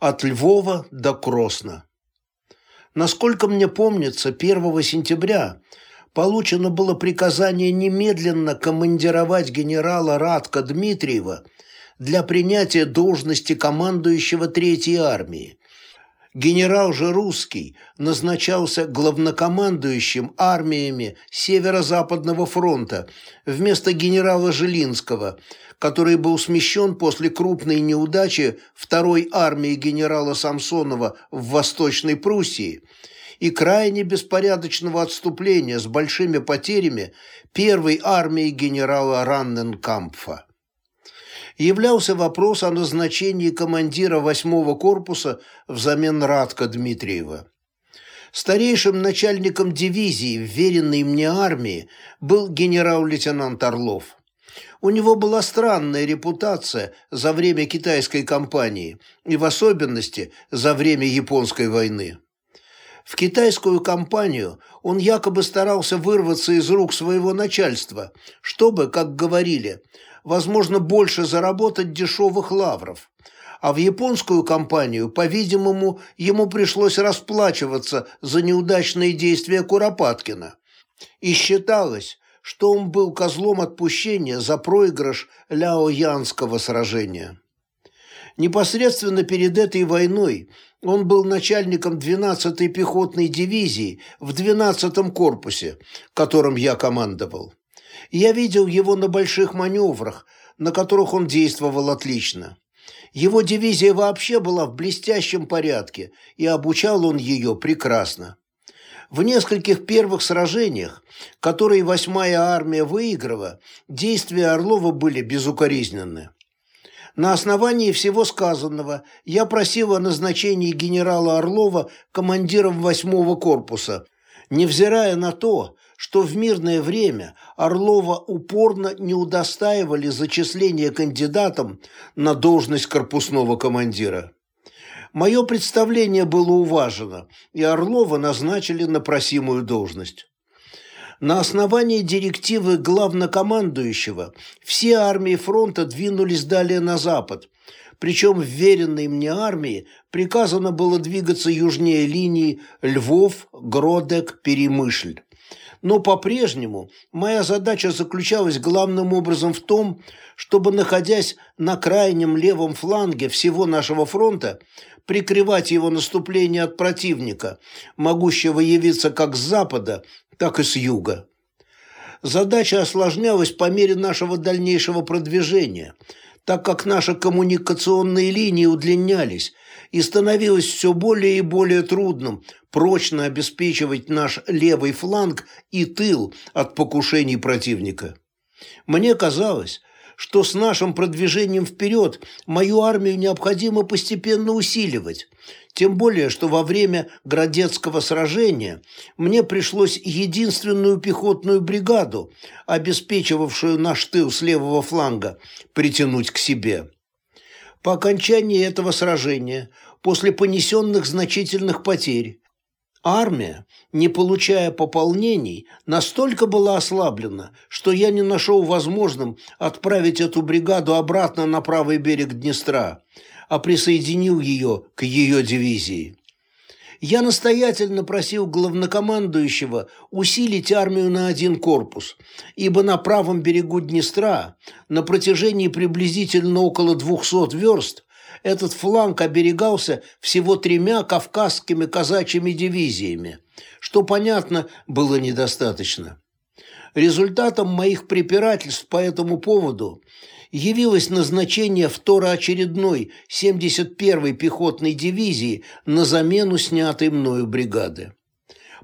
От Львова до Кросна. Насколько мне помнится, 1 сентября получено было приказание немедленно командировать генерала Радка Дмитриева для принятия должности командующего Третьей армии. Генерал же русский назначался главнокомандующим армиями Северо-Западного фронта вместо генерала Жилинского, который был смещен после крупной неудачи второй армии генерала Самсонова в Восточной Пруссии и крайне беспорядочного отступления с большими потерями первой армии генерала Ранненкампфа. Являлся вопрос о назначении командира 8-го корпуса взамен Радка Дмитриева. Старейшим начальником дивизии, вверенной мне армии, был генерал-лейтенант Орлов. У него была странная репутация за время китайской кампании и в особенности за время японской войны. В китайскую кампанию он якобы старался вырваться из рук своего начальства, чтобы, как говорили, возможно, больше заработать дешевых лавров. А в японскую кампанию, по-видимому, ему пришлось расплачиваться за неудачные действия Куропаткина. И считалось, что он был козлом отпущения за проигрыш Ляо-Янского сражения. Непосредственно перед этой войной он был начальником 12-й пехотной дивизии в 12-м корпусе, которым я командовал. Я видел его на больших маневрах, на которых он действовал отлично. Его дивизия вообще была в блестящем порядке, и обучал он ее прекрасно. В нескольких первых сражениях, которые восьмая армия выиграла, действия Орлова были безукоризненны. На основании всего сказанного я просил о назначении генерала Орлова командиром восьмого корпуса, невзирая на то, что в мирное время Орлова упорно не удостаивали зачисления кандидатом на должность корпусного командира. Мое представление было уважено, и Орлова назначили на просимую должность. На основании директивы главнокомандующего все армии фронта двинулись далее на запад, причем вверенной мне армии приказано было двигаться южнее линии Львов, Гродек, Перемышль. Но по-прежнему моя задача заключалась главным образом в том, чтобы, находясь на крайнем левом фланге всего нашего фронта, прикрывать его наступление от противника, могущего явиться как с запада, так и с юга. Задача осложнялась по мере нашего дальнейшего продвижения, так как наши коммуникационные линии удлинялись, и становилось все более и более трудным прочно обеспечивать наш левый фланг и тыл от покушений противника. Мне казалось, что с нашим продвижением вперед мою армию необходимо постепенно усиливать, тем более, что во время Градецкого сражения мне пришлось единственную пехотную бригаду, обеспечивавшую наш тыл с левого фланга, притянуть к себе. По окончании этого сражения, после понесенных значительных потерь, Армия, не получая пополнений, настолько была ослаблена, что я не нашел возможным отправить эту бригаду обратно на правый берег Днестра, а присоединил ее к ее дивизии. Я настоятельно просил главнокомандующего усилить армию на один корпус, ибо на правом берегу Днестра на протяжении приблизительно около 200 верст этот фланг оберегался всего тремя кавказскими казачьими дивизиями, что, понятно, было недостаточно. Результатом моих препирательств по этому поводу явилось назначение второочередной 71-й пехотной дивизии на замену снятой мною бригады.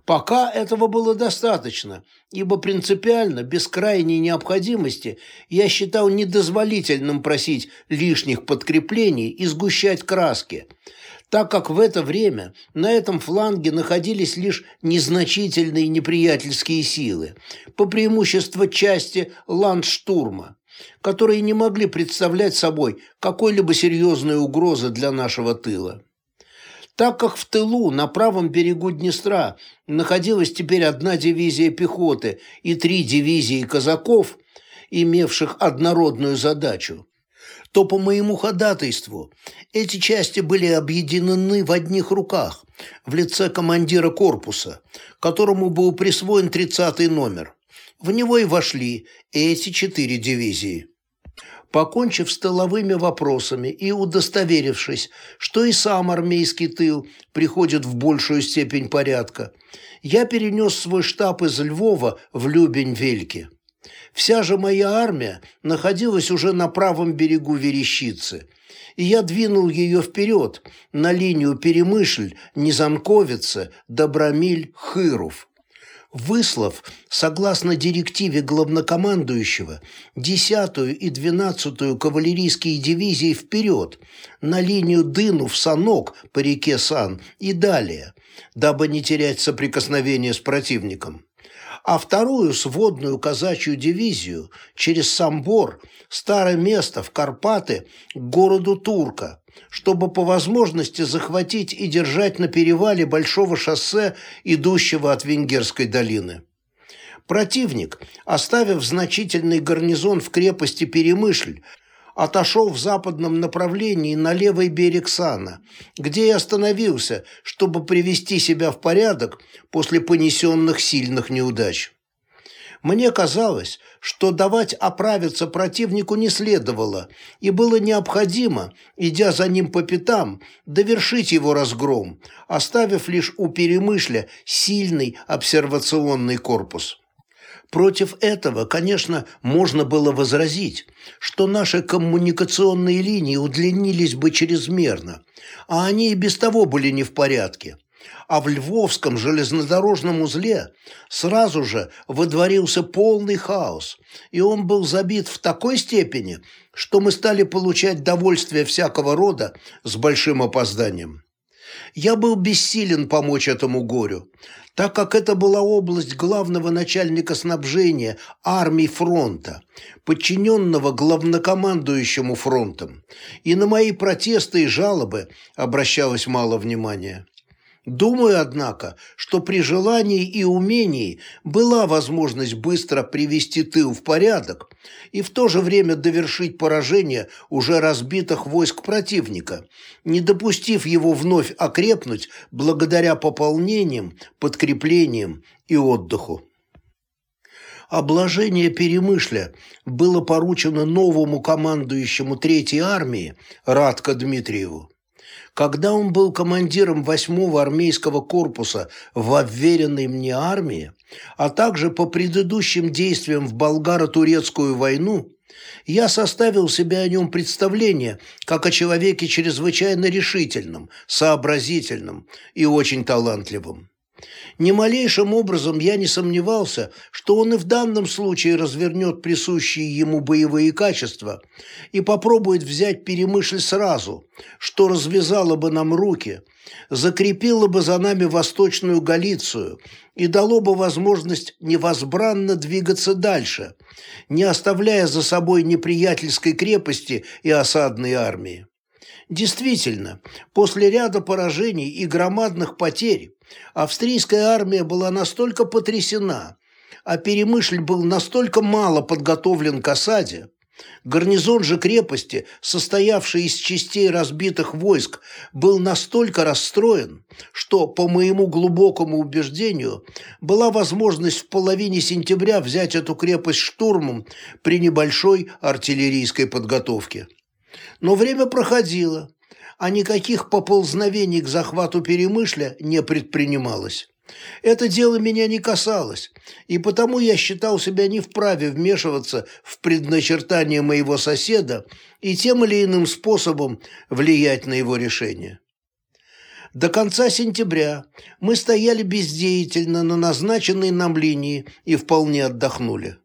Пока этого было достаточно, ибо принципиально, без крайней необходимости, я считал недозволительным просить лишних подкреплений и сгущать краски, так как в это время на этом фланге находились лишь незначительные неприятельские силы, по преимуществу части ландштурма, которые не могли представлять собой какой-либо серьезной угрозы для нашего тыла. Так как в тылу на правом берегу Днестра находилась теперь одна дивизия пехоты и три дивизии казаков, имевших однородную задачу, то по моему ходатайству эти части были объединены в одних руках в лице командира корпуса, которому был присвоен 30-й номер. В него и вошли эти четыре дивизии. Покончив с тыловыми вопросами и удостоверившись, что и сам армейский тыл приходит в большую степень порядка, я перенес свой штаб из Львова в Любень-Вельки. Вся же моя армия находилась уже на правом берегу Верещицы, и я двинул ее вперед на линию Перемышль, Низанковица, Добромиль, Хыров выслав, согласно директиве главнокомандующего, 10-ю и 12-ю кавалерийские дивизии вперед, на линию Дынов-Санок по реке Сан и далее, дабы не терять соприкосновение с противником. А вторую сводную казачью дивизию через Самбор, старое место в Карпаты, к городу Турка, чтобы по возможности захватить и держать на перевале большого шоссе, идущего от Венгерской долины. Противник, оставив значительный гарнизон в крепости Перемышль, отошел в западном направлении на левый берег Сана, где и остановился, чтобы привести себя в порядок после понесенных сильных неудач. Мне казалось, что давать оправиться противнику не следовало, и было необходимо, идя за ним по пятам, довершить его разгром, оставив лишь у Перемышля сильный обсервационный корпус. Против этого, конечно, можно было возразить, что наши коммуникационные линии удлинились бы чрезмерно, а они и без того были не в порядке. А в Львовском железнодорожном узле сразу же водворился полный хаос, и он был забит в такой степени, что мы стали получать довольствие всякого рода с большим опозданием. Я был бессилен помочь этому горю, так как это была область главного начальника снабжения армий фронта, подчиненного главнокомандующему фронтом, и на мои протесты и жалобы обращалось мало внимания. Думаю, однако, что при желании и умении была возможность быстро привести тыл в порядок и в то же время довершить поражение уже разбитых войск противника, не допустив его вновь окрепнуть благодаря пополнениям, подкреплениям и отдыху. Обложение Перемышля было поручено новому командующему Третьей армии Радко Дмитриеву. Когда он был командиром 8-го армейского корпуса в обверенной мне армии, а также по предыдущим действиям в болгаро-турецкую войну, я составил себе о нем представление как о человеке чрезвычайно решительном, сообразительном и очень талантливом. Ни малейшим образом я не сомневался, что он и в данном случае развернет присущие ему боевые качества и попробует взять перемышль сразу, что развязало бы нам руки, закрепило бы за нами Восточную Галицию и дало бы возможность невозбранно двигаться дальше, не оставляя за собой неприятельской крепости и осадной армии. Действительно, после ряда поражений и громадных потерь австрийская армия была настолько потрясена, а Перемышль был настолько мало подготовлен к осаде, гарнизон же крепости, состоявший из частей разбитых войск, был настолько расстроен, что, по моему глубокому убеждению, была возможность в половине сентября взять эту крепость штурмом при небольшой артиллерийской подготовке. Но время проходило, а никаких поползновений к захвату Перемышля не предпринималось. Это дело меня не касалось, и потому я считал себя не вправе вмешиваться в предначертание моего соседа и тем или иным способом влиять на его решение. До конца сентября мы стояли бездеятельно на назначенной нам линии и вполне отдохнули.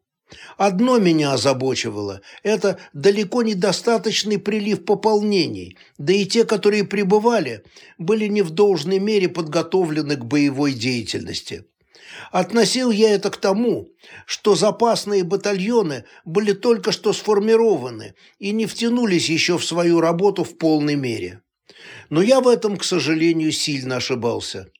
Одно меня озабочивало – это далеко недостаточный прилив пополнений, да и те, которые прибывали, были не в должной мере подготовлены к боевой деятельности. Относил я это к тому, что запасные батальоны были только что сформированы и не втянулись еще в свою работу в полной мере. Но я в этом, к сожалению, сильно ошибался.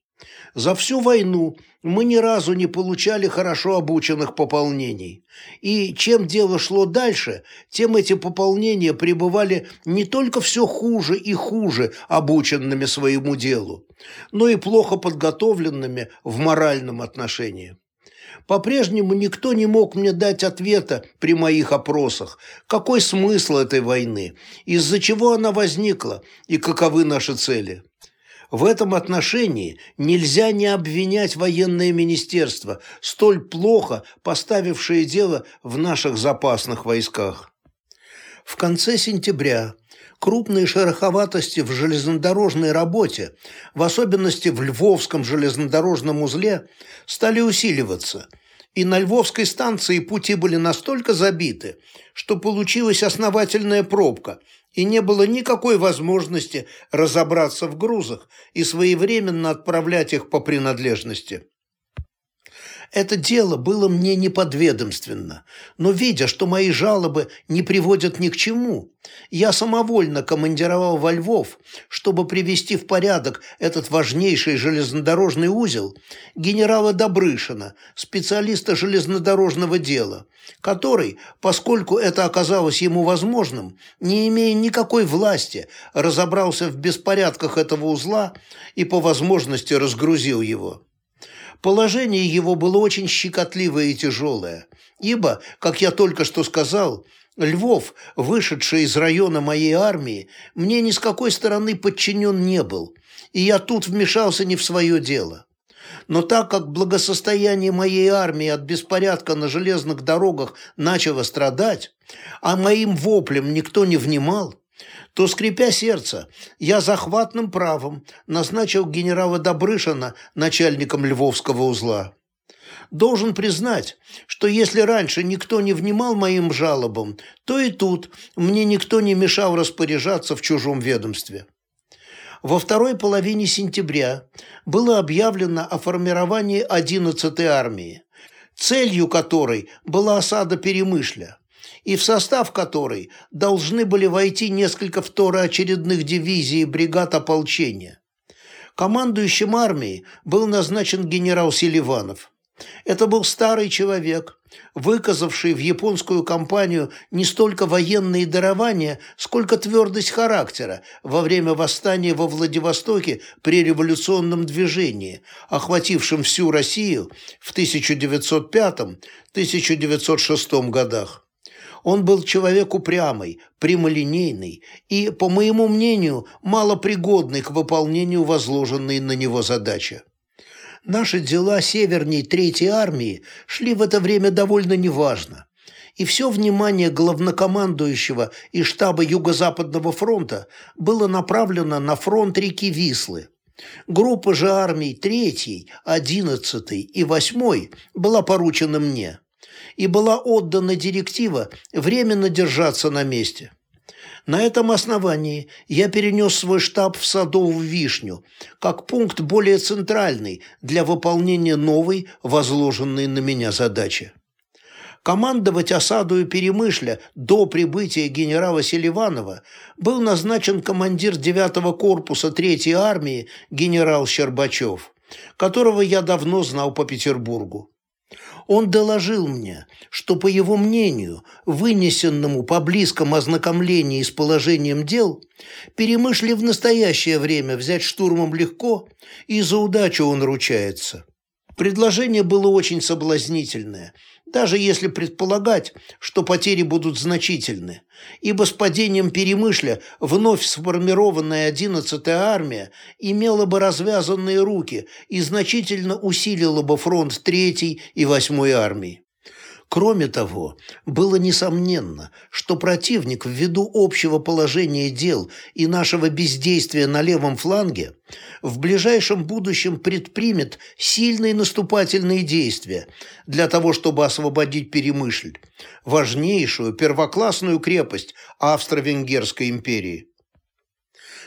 За всю войну мы ни разу не получали хорошо обученных пополнений. И чем дело шло дальше, тем эти пополнения пребывали не только все хуже и хуже обученными своему делу, но и плохо подготовленными в моральном отношении. По-прежнему никто не мог мне дать ответа при моих опросах, какой смысл этой войны, из-за чего она возникла и каковы наши цели. В этом отношении нельзя не обвинять военное министерство, столь плохо поставившее дело в наших запасных войсках. В конце сентября крупные шероховатости в железнодорожной работе, в особенности в Львовском железнодорожном узле, стали усиливаться, и на Львовской станции пути были настолько забиты, что получилась основательная пробка – и не было никакой возможности разобраться в грузах и своевременно отправлять их по принадлежности. Это дело было мне неподведомственно, но, видя, что мои жалобы не приводят ни к чему, я самовольно командировал во Львов, чтобы привести в порядок этот важнейший железнодорожный узел, генерала Добрышина, специалиста железнодорожного дела, который, поскольку это оказалось ему возможным, не имея никакой власти, разобрался в беспорядках этого узла и по возможности разгрузил его. Положение его было очень щекотливое и тяжелое, ибо, как я только что сказал, Львов, вышедший из района моей армии, мне ни с какой стороны подчинен не был, и я тут вмешался не в свое дело. Но так как благосостояние моей армии от беспорядка на железных дорогах начало страдать, а моим воплем никто не внимал, то, скрипя сердце, я захватным правом назначил генерала Добрышина начальником Львовского узла. Должен признать, что если раньше никто не внимал моим жалобам, то и тут мне никто не мешал распоряжаться в чужом ведомстве. Во второй половине сентября было объявлено о формировании 11-й армии, целью которой была осада Перемышля и в состав которой должны были войти несколько второочередных дивизий и бригад ополчения. Командующим армией был назначен генерал Селиванов. Это был старый человек, выказавший в японскую кампанию не столько военные дарования, сколько твердость характера во время восстания во Владивостоке при революционном движении, охватившем всю Россию в 1905-1906 годах. Он был человек упрямый, прямолинейный и, по моему мнению, малопригодный к выполнению возложенной на него задачи. Наши дела северней Третьей армии шли в это время довольно неважно, и все внимание главнокомандующего и штаба Юго-Западного фронта было направлено на фронт реки Вислы. Группа же армий 3, 11 и 8 была поручена мне и была отдана директива временно держаться на месте. На этом основании я перенес свой штаб в Садовую Вишню, как пункт более центральный для выполнения новой, возложенной на меня задачи. Командовать осаду и Перемышля до прибытия генерала Селиванова был назначен командир 9-го корпуса 3-й армии генерал Щербачев, которого я давно знал по Петербургу. Он доложил мне, что, по его мнению, вынесенному по близкому ознакомлении с положением дел, перемышли в настоящее время взять штурмом легко, и за удачу он ручается. Предложение было очень соблазнительное, даже если предполагать, что потери будут значительны, ибо с падением Перемышля вновь сформированная 11-я армия имела бы развязанные руки и значительно усилила бы фронт 3-й и 8-й армии. Кроме того, было несомненно, что противник ввиду общего положения дел и нашего бездействия на левом фланге в ближайшем будущем предпримет сильные наступательные действия для того, чтобы освободить Перемышль, важнейшую первоклассную крепость Австро-Венгерской империи.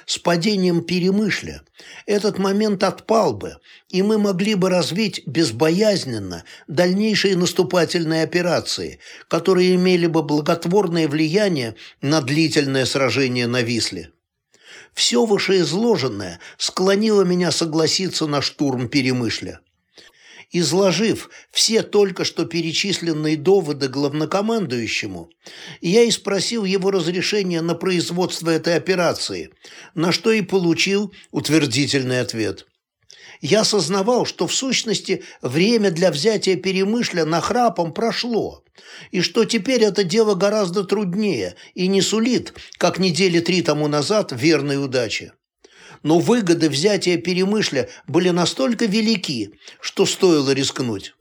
С падением Перемышля этот момент отпал бы, и мы могли бы развить безбоязненно дальнейшие наступательные операции, которые имели бы благотворное влияние на длительное сражение на Висле. Все вышеизложенное склонило меня согласиться на штурм Перемышля. Изложив все только что перечисленные доводы главнокомандующему, я и спросил его разрешения на производство этой операции, на что и получил утвердительный ответ. Я осознавал, что в сущности время для взятия Перемышля нахрапом прошло, и что теперь это дело гораздо труднее и не сулит, как недели три тому назад, верной удачи но выгоды взятия Перемышля были настолько велики, что стоило рискнуть.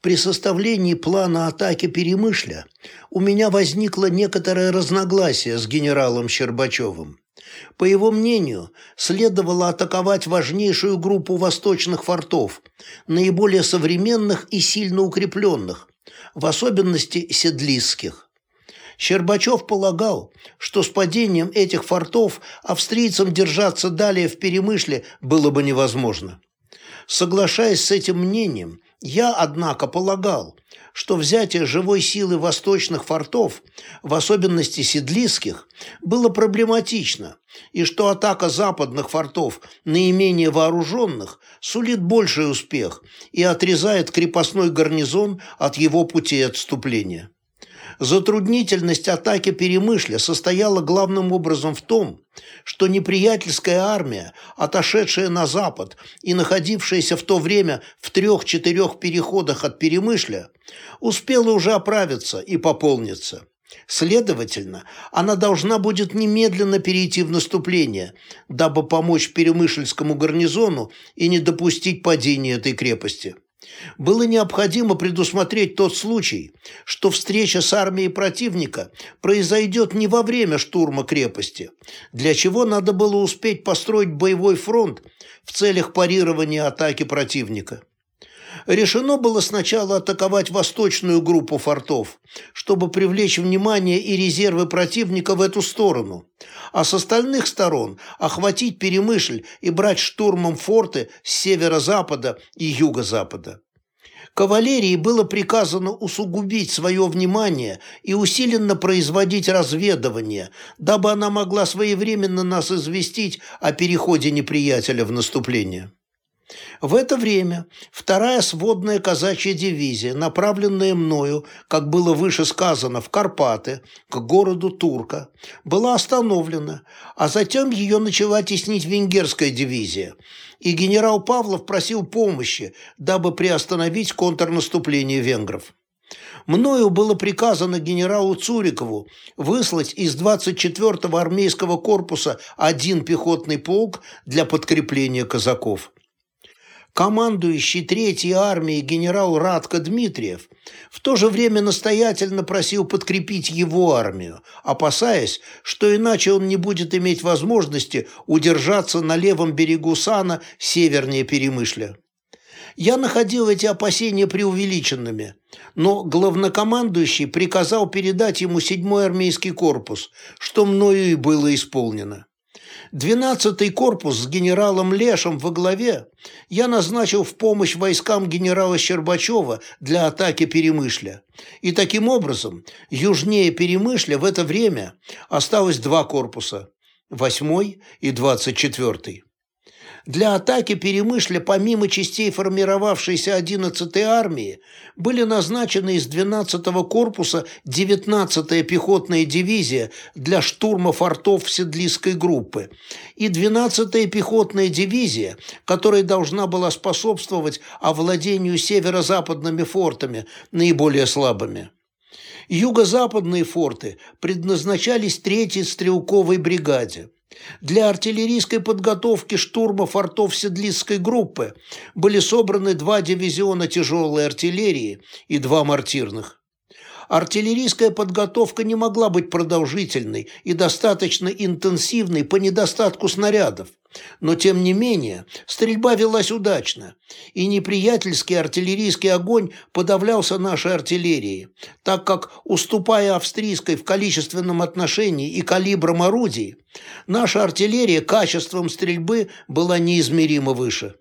При составлении плана атаки Перемышля у меня возникло некоторое разногласие с генералом Щербачевым. По его мнению, следовало атаковать важнейшую группу восточных фортов, наиболее современных и сильно укрепленных, в особенности седлистских. Щербачев полагал, что с падением этих фортов австрийцам держаться далее в Перемышле было бы невозможно. Соглашаясь с этим мнением, я, однако, полагал, что взятие живой силы восточных фортов, в особенности седлиских, было проблематично, и что атака западных фортов, наименее вооруженных, сулит больший успех и отрезает крепостной гарнизон от его пути отступления. Затруднительность атаки Перемышля состояла главным образом в том, что неприятельская армия, отошедшая на запад и находившаяся в то время в трех-четырех переходах от Перемышля, успела уже оправиться и пополниться. Следовательно, она должна будет немедленно перейти в наступление, дабы помочь Перемышльскому гарнизону и не допустить падения этой крепости. Было необходимо предусмотреть тот случай, что встреча с армией противника произойдет не во время штурма крепости, для чего надо было успеть построить боевой фронт в целях парирования атаки противника. Решено было сначала атаковать восточную группу фортов, чтобы привлечь внимание и резервы противника в эту сторону, а с остальных сторон охватить Перемышль и брать штурмом форты с северо-запада и юго-запада. Кавалерии было приказано усугубить свое внимание и усиленно производить разведывание, дабы она могла своевременно нас известить о переходе неприятеля в наступление. В это время вторая сводная казачья дивизия, направленная мною, как было выше сказано, в Карпаты, к городу Турка, была остановлена, а затем ее начала теснить венгерская дивизия, и генерал Павлов просил помощи, дабы приостановить контрнаступление венгров. Мною было приказано генералу Цурикову выслать из 24-го армейского корпуса один пехотный полк для подкрепления казаков командующий Третьей армией генерал Радко Дмитриев в то же время настоятельно просил подкрепить его армию, опасаясь, что иначе он не будет иметь возможности удержаться на левом берегу Сана севернее Перемышля. Я находил эти опасения преувеличенными, но главнокомандующий приказал передать ему седьмой армейский корпус, что мною и было исполнено. Двенадцатый корпус с генералом Лешем во главе я назначил в помощь войскам генерала Щербачева для атаки Перемышля. И таким образом, южнее Перемышля в это время осталось два корпуса – восьмой и двадцать четвертый. Для атаки Перемышля помимо частей формировавшейся 11-й армии были назначены из 12-го корпуса 19-я пехотная дивизия для штурма фортов Седлийской группы и 12-я пехотная дивизия, которая должна была способствовать овладению северо-западными фортами, наиболее слабыми. Юго-западные форты предназначались третьей стрелковой бригаде. Для артиллерийской подготовки штурма фортов Седлицкой группы были собраны два дивизиона тяжелой артиллерии и два мортирных. Артиллерийская подготовка не могла быть продолжительной и достаточно интенсивной по недостатку снарядов, но тем не менее стрельба велась удачно, и неприятельский артиллерийский огонь подавлялся нашей артиллерией, так как, уступая австрийской в количественном отношении и калибром орудий, наша артиллерия качеством стрельбы была неизмеримо выше.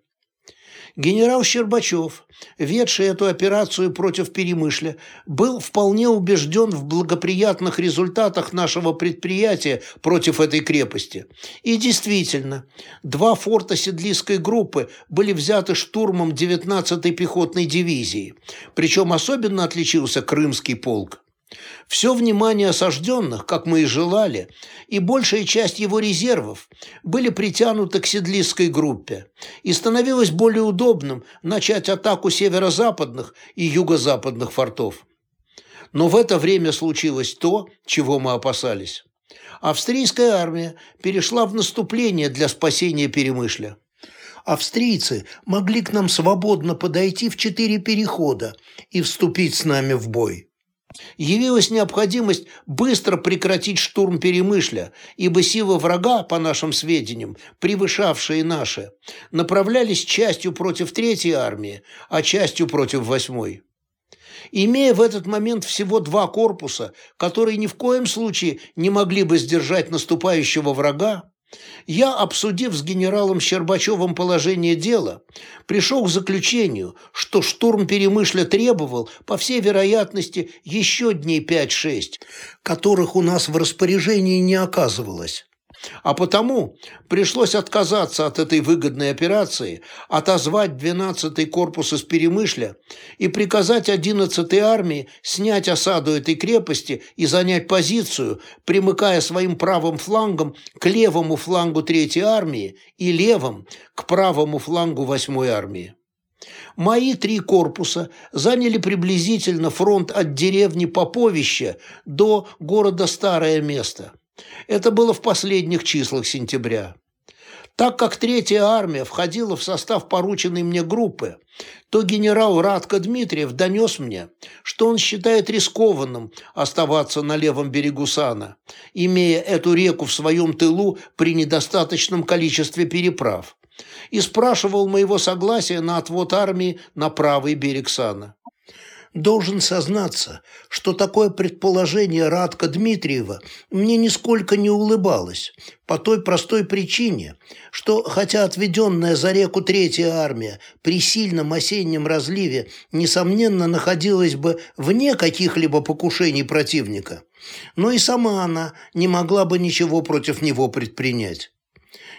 Генерал Щербачев, ведший эту операцию против Перемышля, был вполне убежден в благоприятных результатах нашего предприятия против этой крепости. И действительно, два форта Седлийской группы были взяты штурмом 19-й пехотной дивизии, причем особенно отличился Крымский полк. Все внимание осажденных, как мы и желали, и большая часть его резервов были притянуты к седлистской группе, и становилось более удобным начать атаку северо-западных и юго-западных фортов. Но в это время случилось то, чего мы опасались. Австрийская армия перешла в наступление для спасения Перемышля. Австрийцы могли к нам свободно подойти в четыре перехода и вступить с нами в бой. Явилась необходимость быстро прекратить штурм Перемышля, ибо силы врага, по нашим сведениям, превышавшие наши, направлялись частью против Третьей армии, а частью против Восьмой. Имея в этот момент всего два корпуса, которые ни в коем случае не могли бы сдержать наступающего врага, я, обсудив с генералом Щербачевым положение дела, пришел к заключению, что штурм Перемышля требовал, по всей вероятности, еще дней 5-6, которых у нас в распоряжении не оказывалось. А потому пришлось отказаться от этой выгодной операции, отозвать 12-й корпус из Перемышля и приказать 11-й армии снять осаду этой крепости и занять позицию, примыкая своим правым флангом к левому флангу 3-й армии и левым к правому флангу 8-й армии. Мои три корпуса заняли приблизительно фронт от деревни Поповища до города Старое Место – это было в последних числах сентября. Так как Третья армия входила в состав порученной мне группы, то генерал Радко Дмитриев донес мне, что он считает рискованным оставаться на левом берегу Сана, имея эту реку в своем тылу при недостаточном количестве переправ, и спрашивал моего согласия на отвод армии на правый берег Сана. Должен сознаться, что такое предположение Радка Дмитриева мне нисколько не улыбалось, по той простой причине, что, хотя отведенная за реку Третья армия при сильном осеннем разливе, несомненно, находилась бы вне каких-либо покушений противника, но и сама она не могла бы ничего против него предпринять.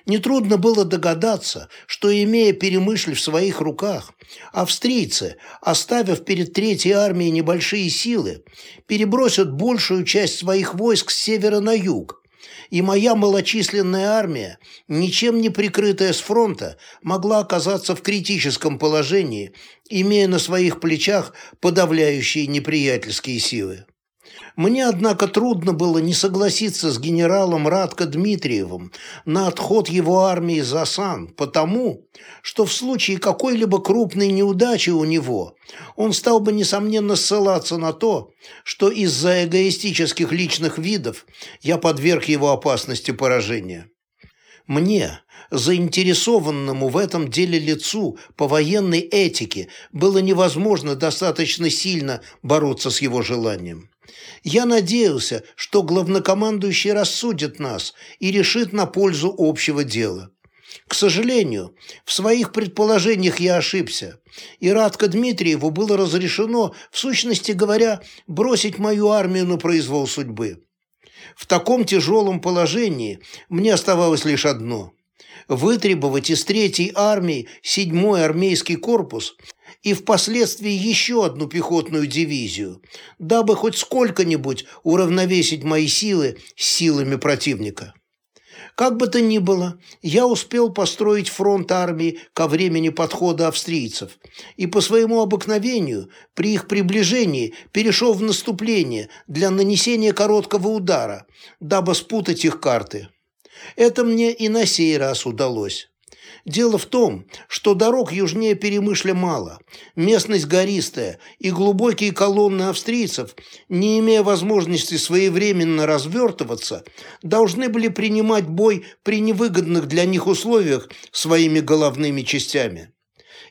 Нетрудно было догадаться, что, имея Перемышль в своих руках, австрийцы, оставив перед Третьей армией небольшие силы, перебросят большую часть своих войск с севера на юг, и моя малочисленная армия, ничем не прикрытая с фронта, могла оказаться в критическом положении, имея на своих плечах подавляющие неприятельские силы. Мне, однако, трудно было не согласиться с генералом Радко Дмитриевым на отход его армии за Сан, потому что в случае какой-либо крупной неудачи у него он стал бы, несомненно, ссылаться на то, что из-за эгоистических личных видов я подверг его опасности поражения. Мне, заинтересованному в этом деле лицу по военной этике, было невозможно достаточно сильно бороться с его желанием. Я надеялся, что главнокомандующий рассудит нас и решит на пользу общего дела. К сожалению, в своих предположениях я ошибся, и Радко Дмитриеву было разрешено, в сущности говоря, бросить мою армию на произвол судьбы. В таком тяжелом положении мне оставалось лишь одно – вытребовать из Третьей армии седьмой армейский корпус и впоследствии еще одну пехотную дивизию, дабы хоть сколько-нибудь уравновесить мои силы с силами противника. Как бы то ни было, я успел построить фронт армии ко времени подхода австрийцев и по своему обыкновению при их приближении перешел в наступление для нанесения короткого удара, дабы спутать их карты. Это мне и на сей раз удалось. Дело в том, что дорог южнее Перемышля мало, местность гористая, и глубокие колонны австрийцев, не имея возможности своевременно развертываться, должны были принимать бой при невыгодных для них условиях своими головными частями.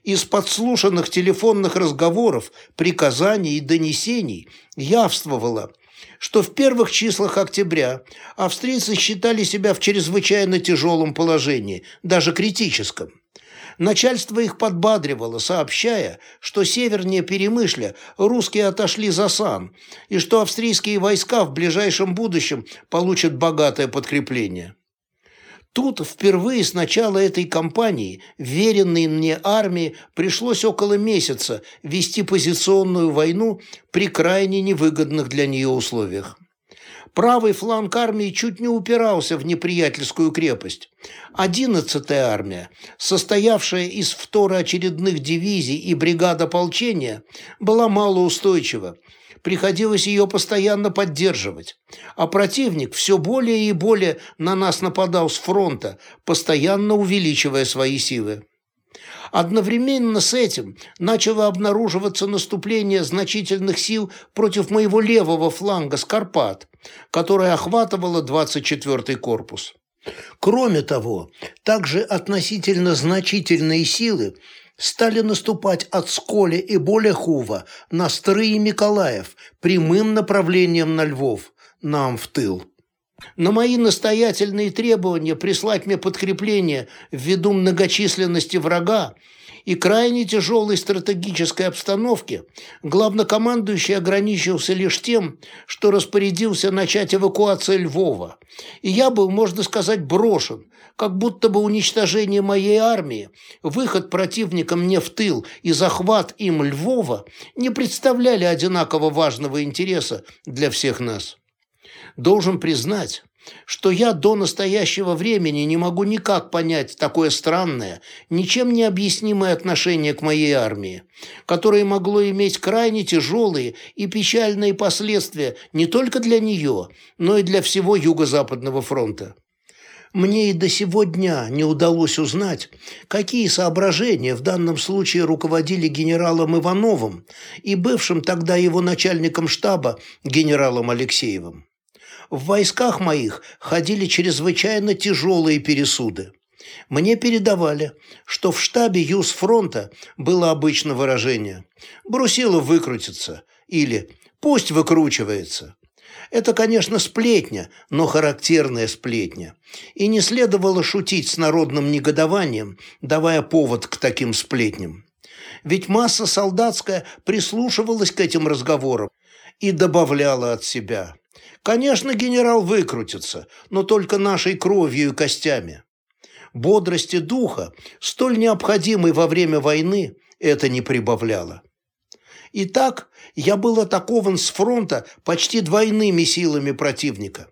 Из подслушанных телефонных разговоров, приказаний и донесений явствовало, что в первых числах октября австрийцы считали себя в чрезвычайно тяжелом положении, даже критическом. Начальство их подбадривало, сообщая, что севернее Перемышля русские отошли за Сан, и что австрийские войска в ближайшем будущем получат богатое подкрепление. Тут впервые с начала этой кампании веренной мне армии пришлось около месяца вести позиционную войну при крайне невыгодных для нее условиях. Правый фланг армии чуть не упирался в неприятельскую крепость. Одиннадцатая армия, состоявшая из второочередных дивизий и бригад ополчения, была малоустойчива, приходилось ее постоянно поддерживать, а противник все более и более на нас нападал с фронта, постоянно увеличивая свои силы. Одновременно с этим начало обнаруживаться наступление значительных сил против моего левого фланга с Карпат, которое охватывало 24-й корпус. Кроме того, также относительно значительные силы стали наступать от Сколи и Болехува на Стры и Николаев прямым направлением на Львов, нам в тыл. На мои настоятельные требования прислать мне подкрепление ввиду многочисленности врага и крайне тяжелой стратегической обстановки, главнокомандующий ограничился лишь тем, что распорядился начать эвакуацию Львова, и я был, можно сказать, брошен, как будто бы уничтожение моей армии, выход противника мне в тыл и захват им Львова не представляли одинаково важного интереса для всех нас должен признать, что я до настоящего времени не могу никак понять такое странное, ничем не объяснимое отношение к моей армии, которое могло иметь крайне тяжелые и печальные последствия не только для нее, но и для всего Юго-Западного фронта. Мне и до сего дня не удалось узнать, какие соображения в данном случае руководили генералом Ивановым и бывшим тогда его начальником штаба генералом Алексеевым в войсках моих ходили чрезвычайно тяжелые пересуды. Мне передавали, что в штабе Юсфронта было обычно выражение «брусилов выкрутится» или «пусть выкручивается». Это, конечно, сплетня, но характерная сплетня. И не следовало шутить с народным негодованием, давая повод к таким сплетням. Ведь масса солдатская прислушивалась к этим разговорам и добавляла от себя. Конечно, генерал выкрутится, но только нашей кровью и костями. Бодрости духа, столь необходимой во время войны, это не прибавляло. Итак, я был атакован с фронта почти двойными силами противника.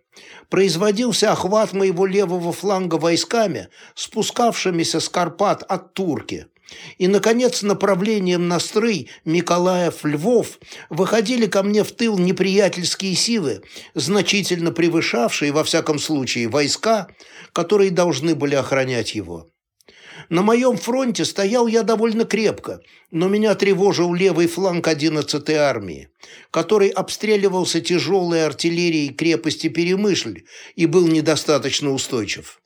Производился охват моего левого фланга войсками, спускавшимися с Карпат от Турки – и, наконец, направлением на Стрый, Николаев, Львов выходили ко мне в тыл неприятельские силы, значительно превышавшие, во всяком случае, войска, которые должны были охранять его. На моем фронте стоял я довольно крепко, но меня тревожил левый фланг 11-й армии, который обстреливался тяжелой артиллерией крепости Перемышль и был недостаточно устойчив.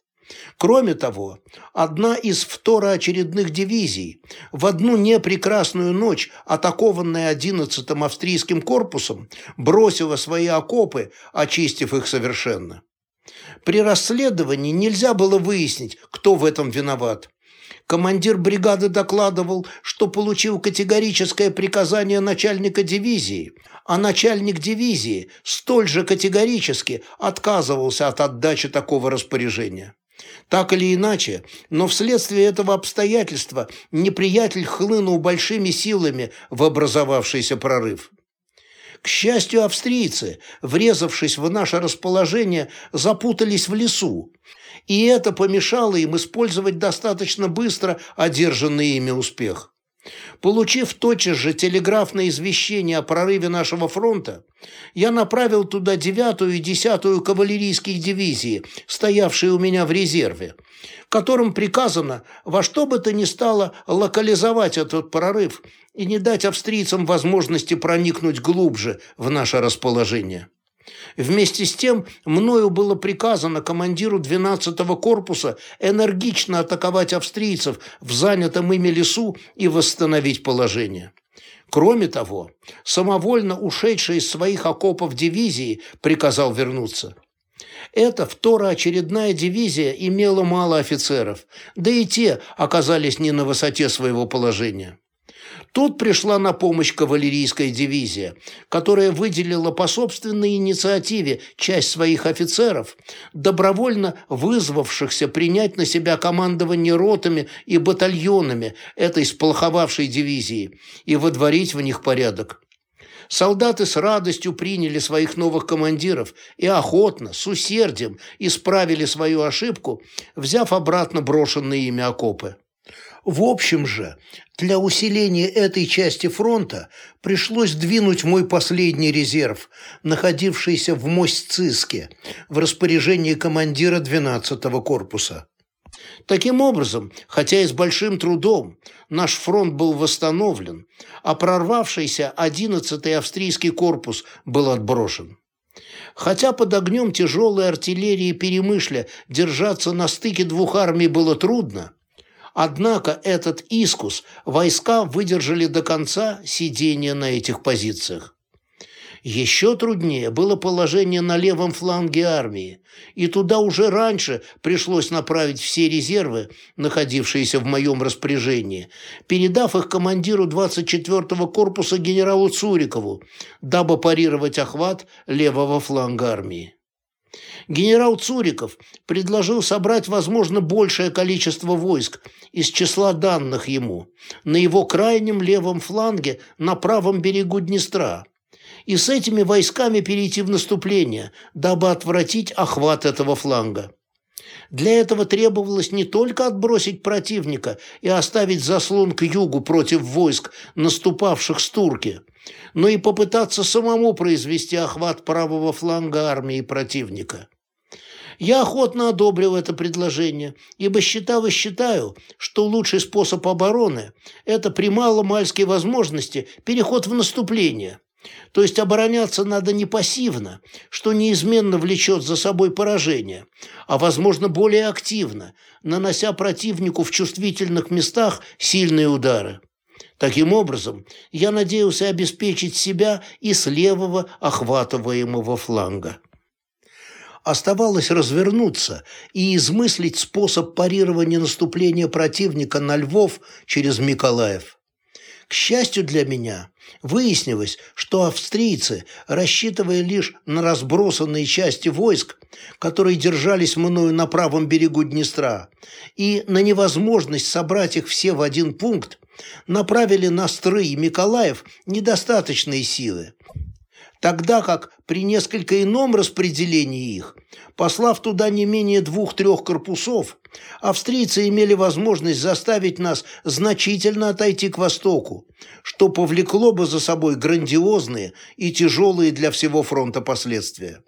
Кроме того, одна из второочередных дивизий в одну непрекрасную ночь, атакованная 11-м австрийским корпусом, бросила свои окопы, очистив их совершенно. При расследовании нельзя было выяснить, кто в этом виноват. Командир бригады докладывал, что получил категорическое приказание начальника дивизии, а начальник дивизии столь же категорически отказывался от отдачи такого распоряжения. Так или иначе, но вследствие этого обстоятельства неприятель хлынул большими силами в образовавшийся прорыв. К счастью, австрийцы, врезавшись в наше расположение, запутались в лесу, и это помешало им использовать достаточно быстро одержанный ими успех. Получив тотчас же телеграфное извещение о прорыве нашего фронта, я направил туда девятую и десятую кавалерийские дивизии, стоявшие у меня в резерве, которым приказано во что бы то ни стало локализовать этот прорыв и не дать австрийцам возможности проникнуть глубже в наше расположение. Вместе с тем, мною было приказано командиру 12-го корпуса энергично атаковать австрийцев в занятом ими лесу и восстановить положение. Кроме того, самовольно ушедший из своих окопов дивизии приказал вернуться. Эта второочередная дивизия имела мало офицеров, да и те оказались не на высоте своего положения. Тут пришла на помощь кавалерийская дивизия, которая выделила по собственной инициативе часть своих офицеров, добровольно вызвавшихся принять на себя командование ротами и батальонами этой сполоховавшей дивизии и водворить в них порядок. Солдаты с радостью приняли своих новых командиров и охотно, с усердием исправили свою ошибку, взяв обратно брошенные ими окопы. В общем же, для усиления этой части фронта пришлось двинуть мой последний резерв, находившийся в Мость-Циске, в распоряжении командира 12-го корпуса. Таким образом, хотя и с большим трудом, наш фронт был восстановлен, а прорвавшийся 11-й австрийский корпус был отброшен. Хотя под огнем тяжелой артиллерии Перемышля держаться на стыке двух армий было трудно, Однако этот искус войска выдержали до конца сидения на этих позициях. Еще труднее было положение на левом фланге армии, и туда уже раньше пришлось направить все резервы, находившиеся в моем распоряжении, передав их командиру 24-го корпуса генералу Цурикову, дабы парировать охват левого фланга армии генерал Цуриков предложил собрать, возможно, большее количество войск из числа данных ему на его крайнем левом фланге на правом берегу Днестра и с этими войсками перейти в наступление, дабы отвратить охват этого фланга. Для этого требовалось не только отбросить противника и оставить заслон к югу против войск, наступавших с турки – но и попытаться самому произвести охват правого фланга армии противника. Я охотно одобрил это предложение, ибо считал и считаю, что лучший способ обороны – это при маломальской возможности переход в наступление. То есть обороняться надо не пассивно, что неизменно влечет за собой поражение, а, возможно, более активно, нанося противнику в чувствительных местах сильные удары. Таким образом, я надеялся обеспечить себя и с левого охватываемого фланга. Оставалось развернуться и измыслить способ парирования наступления противника на Львов через Миколаев. К счастью для меня, выяснилось, что австрийцы, рассчитывая лишь на разбросанные части войск, которые держались мною на правом берегу Днестра, и на невозможность собрать их все в один пункт, направили на Стры Миколаев недостаточные силы, тогда как при несколько ином распределении их, послав туда не менее двух-трех корпусов, австрийцы имели возможность заставить нас значительно отойти к востоку, что повлекло бы за собой грандиозные и тяжелые для всего фронта последствия.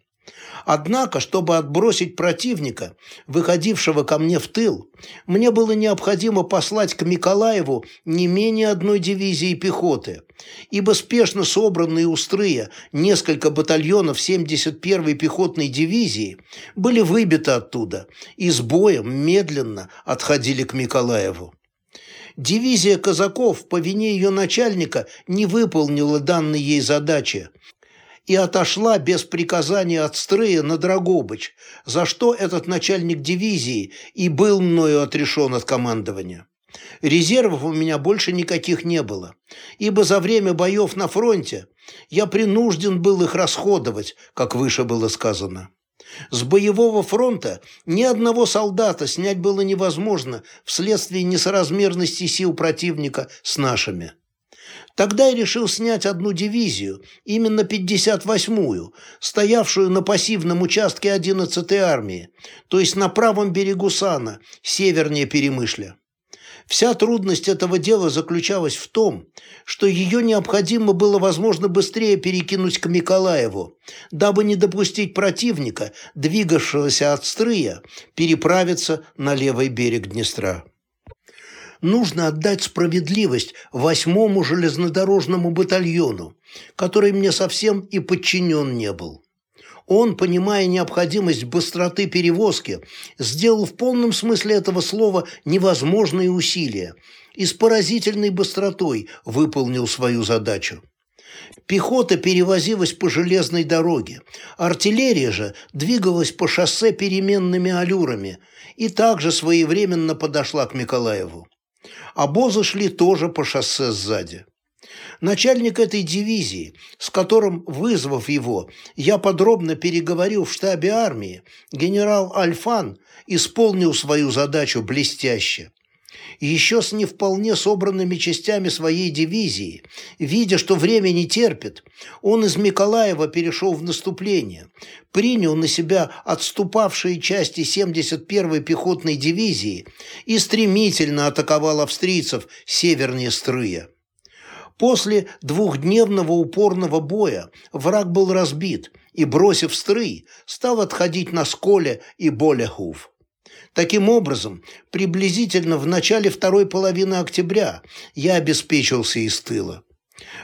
Однако, чтобы отбросить противника, выходившего ко мне в тыл, мне было необходимо послать к Миколаеву не менее одной дивизии пехоты, ибо спешно собранные у несколько батальонов 71-й пехотной дивизии были выбиты оттуда и с боем медленно отходили к Миколаеву. Дивизия казаков по вине ее начальника не выполнила данной ей задачи, и отошла без приказания от Стрея на Драгобыч, за что этот начальник дивизии и был мною отрешен от командования. Резервов у меня больше никаких не было, ибо за время боев на фронте я принужден был их расходовать, как выше было сказано. С боевого фронта ни одного солдата снять было невозможно вследствие несоразмерности сил противника с нашими. Тогда я решил снять одну дивизию, именно 58-ю, стоявшую на пассивном участке 11-й армии, то есть на правом берегу Сана, севернее Перемышля. Вся трудность этого дела заключалась в том, что ее необходимо было, возможно, быстрее перекинуть к Миколаеву, дабы не допустить противника, двигавшегося от Стрыя, переправиться на левый берег Днестра нужно отдать справедливость восьмому железнодорожному батальону, который мне совсем и подчинен не был. Он, понимая необходимость быстроты перевозки, сделал в полном смысле этого слова невозможные усилия и с поразительной быстротой выполнил свою задачу. Пехота перевозилась по железной дороге, артиллерия же двигалась по шоссе переменными аллюрами и также своевременно подошла к Николаеву. Обозы шли тоже по шоссе сзади. Начальник этой дивизии, с которым, вызвав его, я подробно переговорил в штабе армии, генерал Альфан исполнил свою задачу блестяще еще с не вполне собранными частями своей дивизии, видя, что время не терпит, он из Миколаева перешел в наступление, принял на себя отступавшие части 71-й пехотной дивизии и стремительно атаковал австрийцев севернее Стрыя. После двухдневного упорного боя враг был разбит и, бросив Стрый, стал отходить на Сколе и Боляхув. Таким образом, приблизительно в начале второй половины октября я обеспечился из тыла.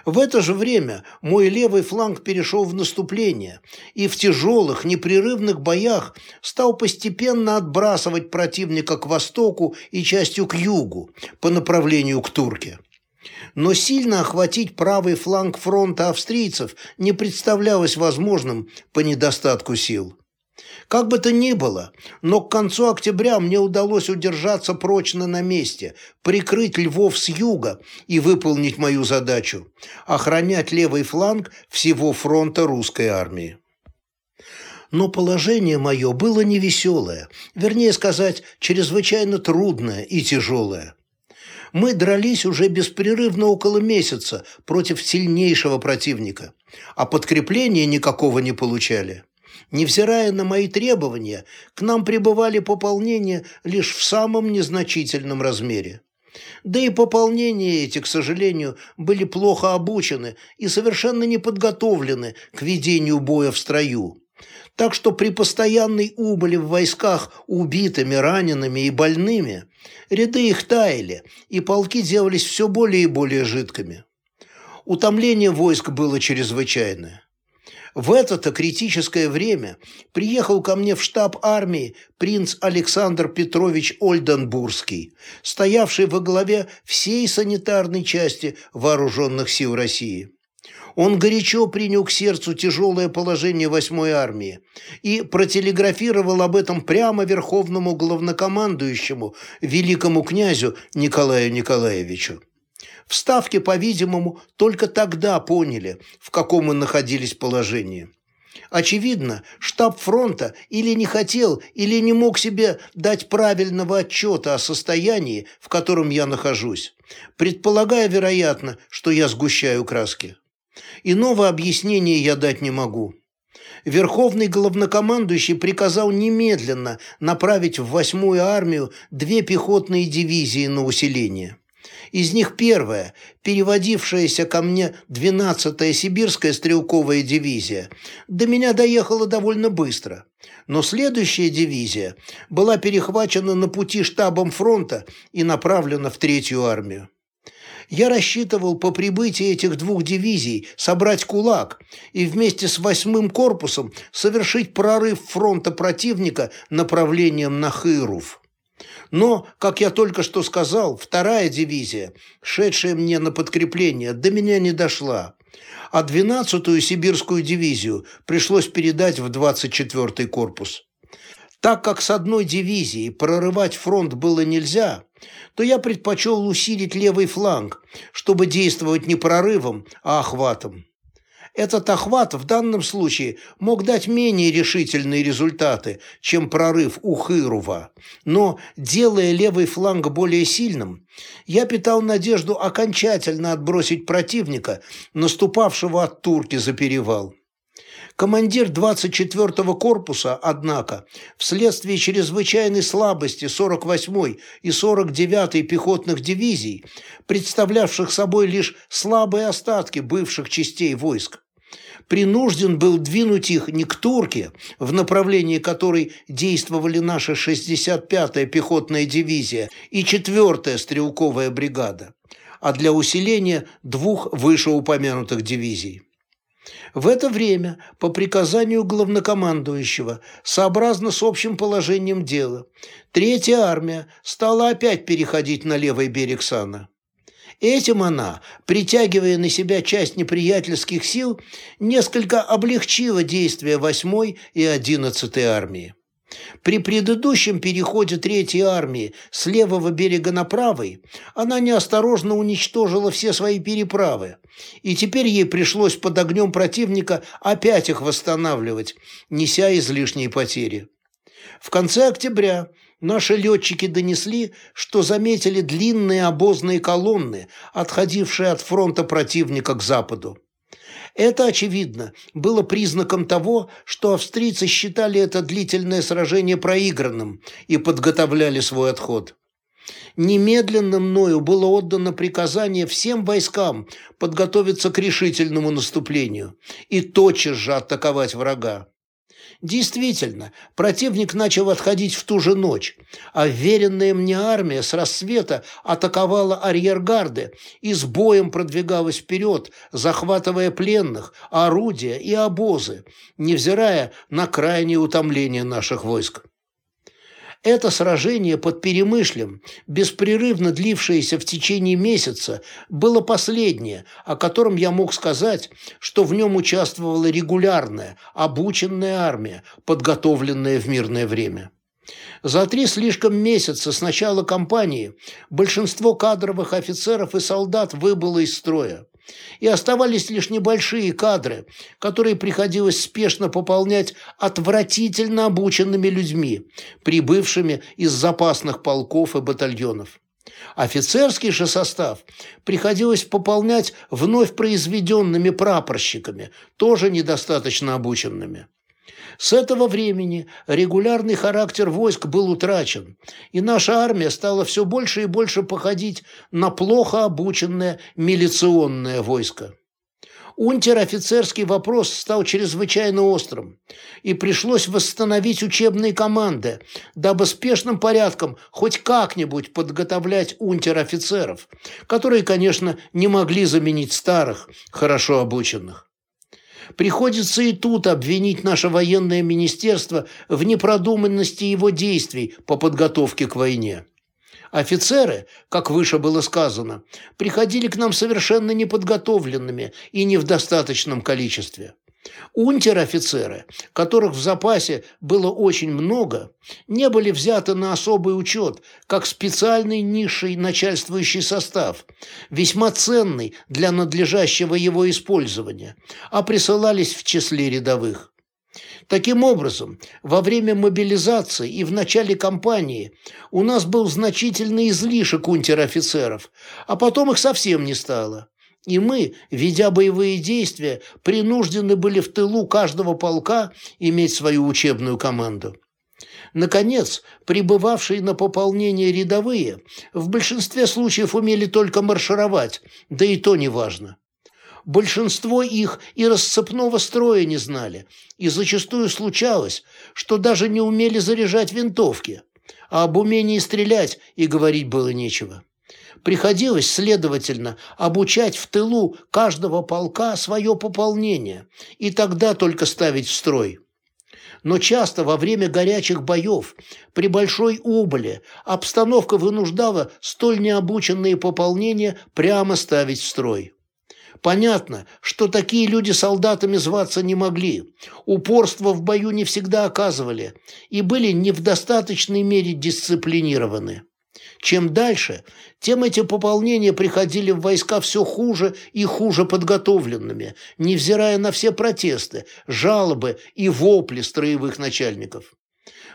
В это же время мой левый фланг перешел в наступление и в тяжелых, непрерывных боях стал постепенно отбрасывать противника к востоку и частью к югу по направлению к Турке. Но сильно охватить правый фланг фронта австрийцев не представлялось возможным по недостатку сил. Как бы то ни было, но к концу октября мне удалось удержаться прочно на месте, прикрыть Львов с юга и выполнить мою задачу – охранять левый фланг всего фронта русской армии. Но положение мое было невеселое, вернее сказать, чрезвычайно трудное и тяжелое. Мы дрались уже беспрерывно около месяца против сильнейшего противника, а подкрепления никакого не получали. Невзирая на мои требования, к нам прибывали пополнения лишь в самом незначительном размере. Да и пополнения эти, к сожалению, были плохо обучены и совершенно не подготовлены к ведению боя в строю. Так что при постоянной убыли в войсках убитыми, ранеными и больными ряды их таяли, и полки делались все более и более жидкими. Утомление войск было чрезвычайное. В это-то критическое время приехал ко мне в штаб армии принц Александр Петрович Ольденбургский, стоявший во главе всей санитарной части вооруженных сил России. Он горячо принял к сердцу тяжелое положение 8-й армии и протелеграфировал об этом прямо верховному главнокомандующему, великому князю Николаю Николаевичу. В Ставке, по-видимому, только тогда поняли, в каком мы находились положении. Очевидно, штаб фронта или не хотел, или не мог себе дать правильного отчета о состоянии, в котором я нахожусь, предполагая, вероятно, что я сгущаю краски. Иного объяснения я дать не могу. Верховный главнокомандующий приказал немедленно направить в восьмую армию две пехотные дивизии на усиление. Из них первая, переводившаяся ко мне 12-я сибирская стрелковая дивизия, до меня доехала довольно быстро. Но следующая дивизия была перехвачена на пути штабом фронта и направлена в Третью армию. Я рассчитывал по прибытии этих двух дивизий собрать кулак и вместе с восьмым корпусом совершить прорыв фронта противника направлением на Хырув. Но, как я только что сказал, вторая дивизия, шедшая мне на подкрепление, до меня не дошла, а 12-ю сибирскую дивизию пришлось передать в 24-й корпус. Так как с одной дивизией прорывать фронт было нельзя, то я предпочел усилить левый фланг, чтобы действовать не прорывом, а охватом. Этот охват в данном случае мог дать менее решительные результаты, чем прорыв у Хырува. Но, делая левый фланг более сильным, я питал надежду окончательно отбросить противника, наступавшего от Турки за перевал. Командир 24-го корпуса, однако, вследствие чрезвычайной слабости 48-й и 49-й пехотных дивизий, представлявших собой лишь слабые остатки бывших частей войск, принужден был двинуть их не к Турке, в направлении которой действовали наша 65-я пехотная дивизия и 4-я стрелковая бригада, а для усиления двух вышеупомянутых дивизий. В это время, по приказанию главнокомандующего, сообразно с общим положением дела, Третья армия стала опять переходить на левый берег Сана. Этим она, притягивая на себя часть неприятельских сил, несколько облегчила действия 8 и 11 армии. При предыдущем переходе Третьей армии с левого берега на правый она неосторожно уничтожила все свои переправы, и теперь ей пришлось под огнем противника опять их восстанавливать, неся излишние потери. В конце октября наши летчики донесли, что заметили длинные обозные колонны, отходившие от фронта противника к западу. Это, очевидно, было признаком того, что австрийцы считали это длительное сражение проигранным и подготовляли свой отход. Немедленно мною было отдано приказание всем войскам подготовиться к решительному наступлению и тотчас же атаковать врага. Действительно, противник начал отходить в ту же ночь, а веренная мне армия с рассвета атаковала арьергарды и с боем продвигалась вперед, захватывая пленных, орудия и обозы, невзирая на крайнее утомление наших войск. Это сражение под Перемышлем, беспрерывно длившееся в течение месяца, было последнее, о котором я мог сказать, что в нем участвовала регулярная, обученная армия, подготовленная в мирное время. За три слишком месяца с начала кампании большинство кадровых офицеров и солдат выбыло из строя и оставались лишь небольшие кадры, которые приходилось спешно пополнять отвратительно обученными людьми, прибывшими из запасных полков и батальонов. Офицерский же состав приходилось пополнять вновь произведенными прапорщиками, тоже недостаточно обученными. С этого времени регулярный характер войск был утрачен, и наша армия стала все больше и больше походить на плохо обученное милиционное войско. Унтер-офицерский вопрос стал чрезвычайно острым, и пришлось восстановить учебные команды, дабы спешным порядком хоть как-нибудь подготовлять унтер-офицеров, которые, конечно, не могли заменить старых, хорошо обученных. Приходится и тут обвинить наше военное министерство в непродуманности его действий по подготовке к войне. Офицеры, как выше было сказано, приходили к нам совершенно неподготовленными и не в достаточном количестве. Унтер-офицеры, которых в запасе было очень много, не были взяты на особый учет, как специальный низший начальствующий состав, весьма ценный для надлежащего его использования, а присылались в числе рядовых. Таким образом, во время мобилизации и в начале кампании у нас был значительный излишек унтер-офицеров, а потом их совсем не стало и мы, ведя боевые действия, принуждены были в тылу каждого полка иметь свою учебную команду. Наконец, прибывавшие на пополнение рядовые в большинстве случаев умели только маршировать, да и то неважно. Большинство их и расцепного строя не знали, и зачастую случалось, что даже не умели заряжать винтовки, а об умении стрелять и говорить было нечего. Приходилось, следовательно, обучать в тылу каждого полка свое пополнение, и тогда только ставить в строй. Но часто во время горячих боев, при большой убыли, обстановка вынуждала столь необученные пополнения прямо ставить в строй. Понятно, что такие люди солдатами зваться не могли, упорство в бою не всегда оказывали и были не в достаточной мере дисциплинированы. Чем дальше, тем эти пополнения приходили в войска все хуже и хуже подготовленными, невзирая на все протесты, жалобы и вопли строевых начальников.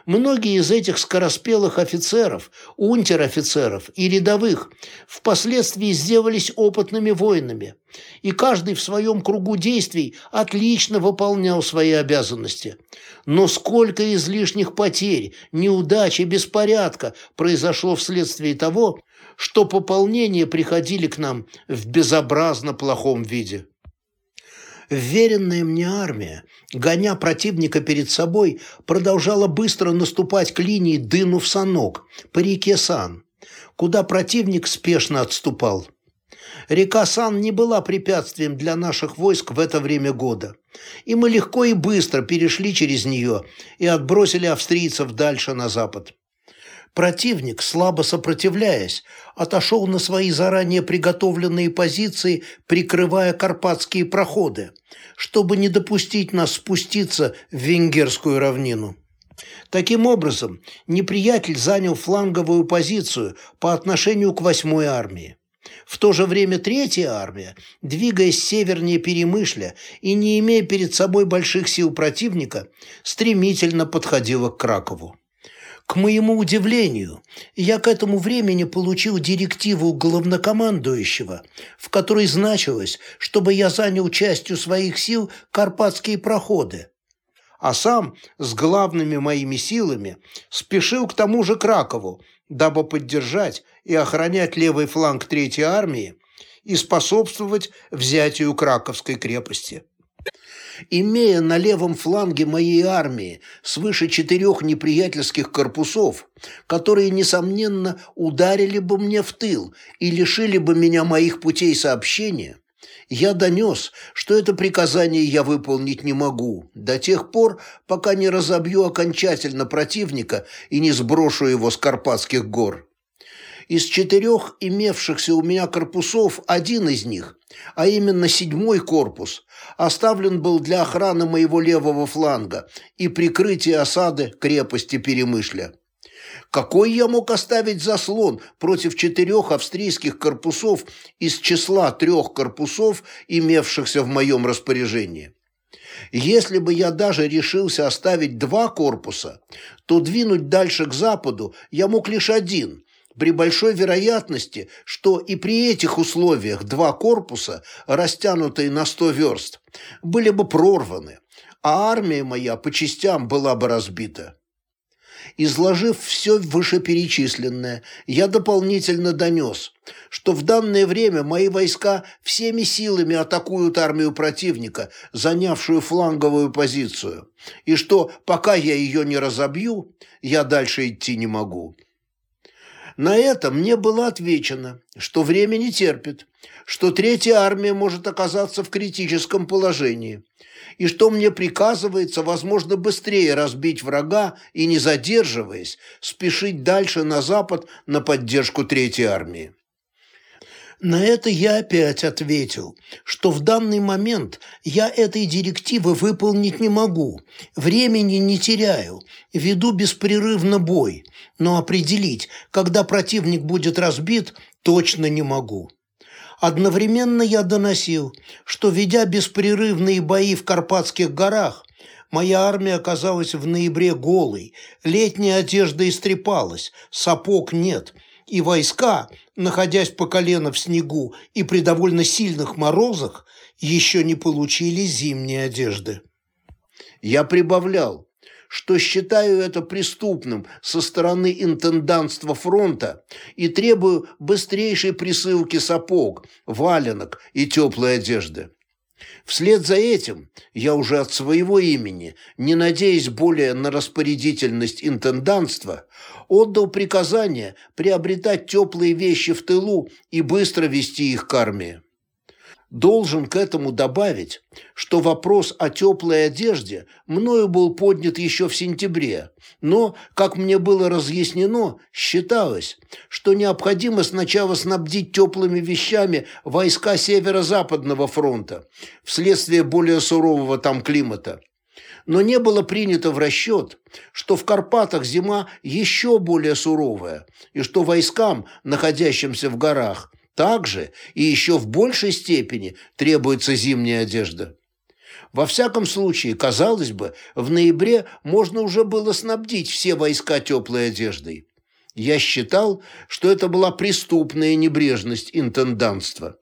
Многие из этих скороспелых офицеров, унтер-офицеров и рядовых впоследствии сделались опытными воинами, и каждый в своем кругу действий отлично выполнял свои обязанности. Но сколько излишних потерь, неудач и беспорядка произошло вследствие того, что пополнения приходили к нам в безобразно плохом виде. Вверенная мне армия, гоня противника перед собой, продолжала быстро наступать к линии Дынув-Санок по реке Сан, куда противник спешно отступал. Река Сан не была препятствием для наших войск в это время года, и мы легко и быстро перешли через нее и отбросили австрийцев дальше на запад. Противник, слабо сопротивляясь, отошел на свои заранее приготовленные позиции, прикрывая карпатские проходы, чтобы не допустить нас спуститься в венгерскую равнину. Таким образом, неприятель занял фланговую позицию по отношению к 8-й армии. В то же время Третья армия, двигаясь севернее Перемышля и не имея перед собой больших сил противника, стремительно подходила к Кракову. К моему удивлению, я к этому времени получил директиву главнокомандующего, в которой значилось, чтобы я занял частью своих сил карпатские проходы, а сам с главными моими силами спешил к тому же Кракову, дабы поддержать и охранять левый фланг Третьей армии и способствовать взятию Краковской крепости. Имея на левом фланге моей армии свыше четырех неприятельских корпусов, которые, несомненно, ударили бы мне в тыл и лишили бы меня моих путей сообщения, я донес, что это приказание я выполнить не могу до тех пор, пока не разобью окончательно противника и не сброшу его с Карпатских гор. Из четырех имевшихся у меня корпусов один из них, а именно седьмой корпус, оставлен был для охраны моего левого фланга и прикрытия осады крепости Перемышля. Какой я мог оставить заслон против четырех австрийских корпусов из числа трех корпусов, имевшихся в моем распоряжении? Если бы я даже решился оставить два корпуса, то двинуть дальше к западу я мог лишь один, при большой вероятности, что и при этих условиях два корпуса, растянутые на сто верст, были бы прорваны, а армия моя по частям была бы разбита. Изложив все вышеперечисленное, я дополнительно донес, что в данное время мои войска всеми силами атакуют армию противника, занявшую фланговую позицию, и что пока я ее не разобью, я дальше идти не могу. На это мне было отвечено, что время не терпит, что Третья армия может оказаться в критическом положении, и что мне приказывается, возможно, быстрее разбить врага и, не задерживаясь, спешить дальше на запад на поддержку Третьей армии. На это я опять ответил, что в данный момент я этой директивы выполнить не могу, времени не теряю, веду беспрерывно бой, но определить, когда противник будет разбит, точно не могу. Одновременно я доносил, что, ведя беспрерывные бои в Карпатских горах, моя армия оказалась в ноябре голой, летняя одежда истрепалась, сапог нет – и войска, находясь по колено в снегу и при довольно сильных морозах, еще не получили зимней одежды. Я прибавлял, что считаю это преступным со стороны интендантства фронта и требую быстрейшей присылки сапог, валенок и теплой одежды. Вслед за этим я уже от своего имени, не надеясь более на распорядительность интендантства, отдал приказание приобретать теплые вещи в тылу и быстро вести их к армии. Должен к этому добавить, что вопрос о теплой одежде мною был поднят еще в сентябре, но, как мне было разъяснено, считалось, что необходимо сначала снабдить теплыми вещами войска Северо-Западного фронта вследствие более сурового там климата. Но не было принято в расчет, что в Карпатах зима еще более суровая, и что войскам, находящимся в горах, также и еще в большей степени требуется зимняя одежда. Во всяком случае, казалось бы, в ноябре можно уже было снабдить все войска теплой одеждой. Я считал, что это была преступная небрежность интендантства.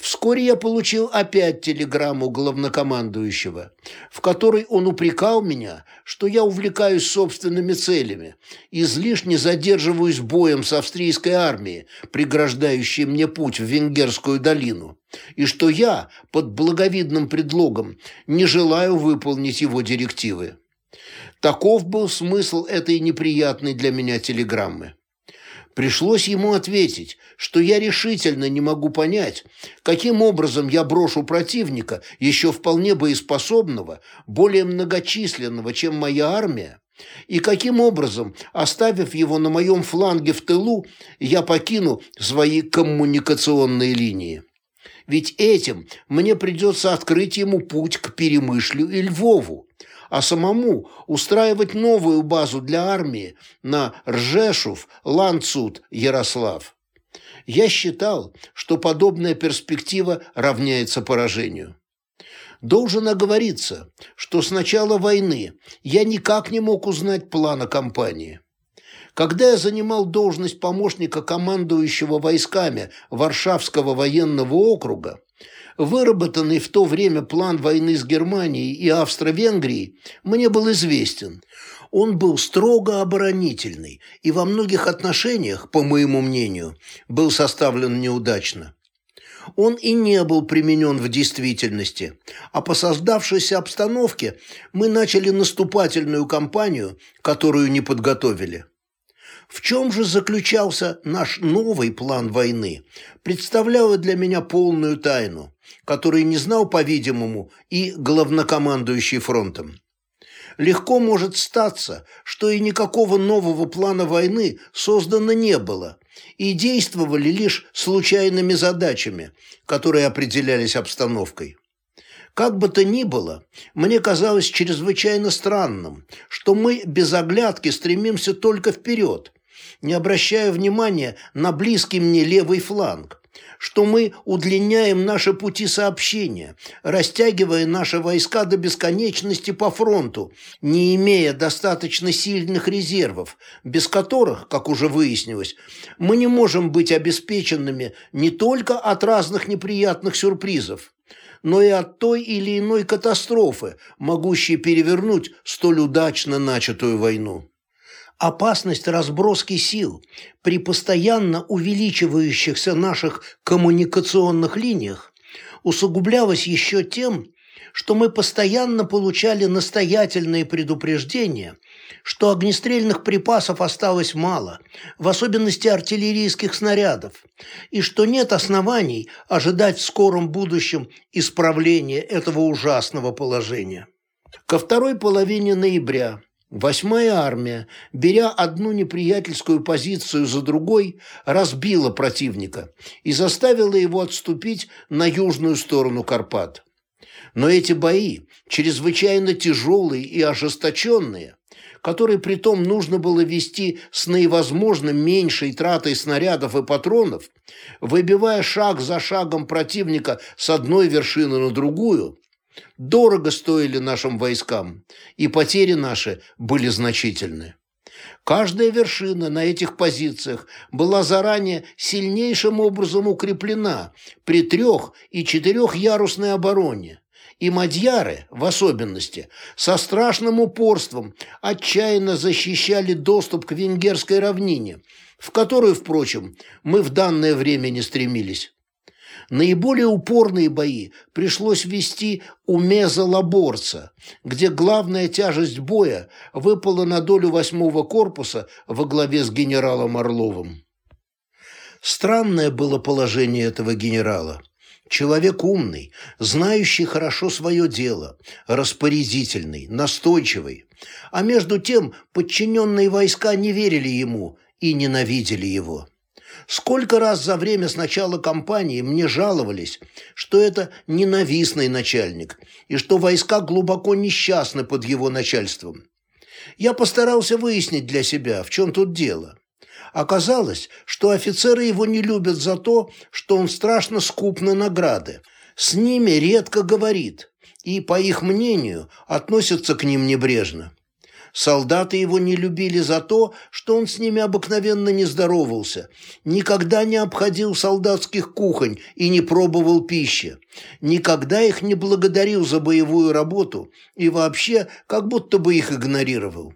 Вскоре я получил опять телеграмму главнокомандующего, в которой он упрекал меня, что я увлекаюсь собственными целями, излишне задерживаюсь боем с австрийской армией, преграждающей мне путь в Венгерскую долину, и что я, под благовидным предлогом, не желаю выполнить его директивы. Таков был смысл этой неприятной для меня телеграммы. Пришлось ему ответить, что я решительно не могу понять, каким образом я брошу противника, еще вполне боеспособного, более многочисленного, чем моя армия, и каким образом, оставив его на моем фланге в тылу, я покину свои коммуникационные линии. Ведь этим мне придется открыть ему путь к Перемышлю и Львову, а самому устраивать новую базу для армии на Ржешов, Ланцут, Ярослав. Я считал, что подобная перспектива равняется поражению. Должен оговориться, что с начала войны я никак не мог узнать плана кампании. Когда я занимал должность помощника командующего войсками Варшавского военного округа, выработанный в то время план войны с Германией и Австро-Венгрией мне был известен. Он был строго оборонительный и во многих отношениях, по моему мнению, был составлен неудачно он и не был применен в действительности, а по создавшейся обстановке мы начали наступательную кампанию, которую не подготовили. В чем же заключался наш новый план войны, представляла для меня полную тайну, которой не знал, по-видимому, и главнокомандующий фронтом. Легко может статься, что и никакого нового плана войны создано не было, и действовали лишь случайными задачами, которые определялись обстановкой. Как бы то ни было, мне казалось чрезвычайно странным, что мы без оглядки стремимся только вперед, не обращая внимания на близкий мне левый фланг, что мы удлиняем наши пути сообщения, растягивая наши войска до бесконечности по фронту, не имея достаточно сильных резервов, без которых, как уже выяснилось, мы не можем быть обеспеченными не только от разных неприятных сюрпризов, но и от той или иной катастрофы, могущей перевернуть столь удачно начатую войну. Опасность разброски сил при постоянно увеличивающихся наших коммуникационных линиях усугублялась еще тем, что мы постоянно получали настоятельные предупреждения, что огнестрельных припасов осталось мало, в особенности артиллерийских снарядов, и что нет оснований ожидать в скором будущем исправления этого ужасного положения. Ко второй половине ноября Восьмая армия, беря одну неприятельскую позицию за другой, разбила противника и заставила его отступить на южную сторону Карпат. Но эти бои, чрезвычайно тяжелые и ожесточенные, которые притом нужно было вести с наивозможно меньшей тратой снарядов и патронов, выбивая шаг за шагом противника с одной вершины на другую, дорого стоили нашим войскам, и потери наши были значительны. Каждая вершина на этих позициях была заранее сильнейшим образом укреплена при трех- и четырехярусной обороне, и мадьяры, в особенности, со страшным упорством отчаянно защищали доступ к венгерской равнине, в которую, впрочем, мы в данное время не стремились. Наиболее упорные бои пришлось вести у Мезолаборца, где главная тяжесть боя выпала на долю восьмого корпуса во главе с генералом Орловым. Странное было положение этого генерала. Человек умный, знающий хорошо свое дело, распорядительный, настойчивый. А между тем подчиненные войска не верили ему и ненавидели его. Сколько раз за время с начала кампании мне жаловались, что это ненавистный начальник и что войска глубоко несчастны под его начальством. Я постарался выяснить для себя, в чем тут дело. Оказалось, что офицеры его не любят за то, что он страшно скуп на награды. С ними редко говорит и, по их мнению, относятся к ним небрежно. Солдаты его не любили за то, что он с ними обыкновенно не здоровался, никогда не обходил солдатских кухонь и не пробовал пищи, никогда их не благодарил за боевую работу и вообще как будто бы их игнорировал.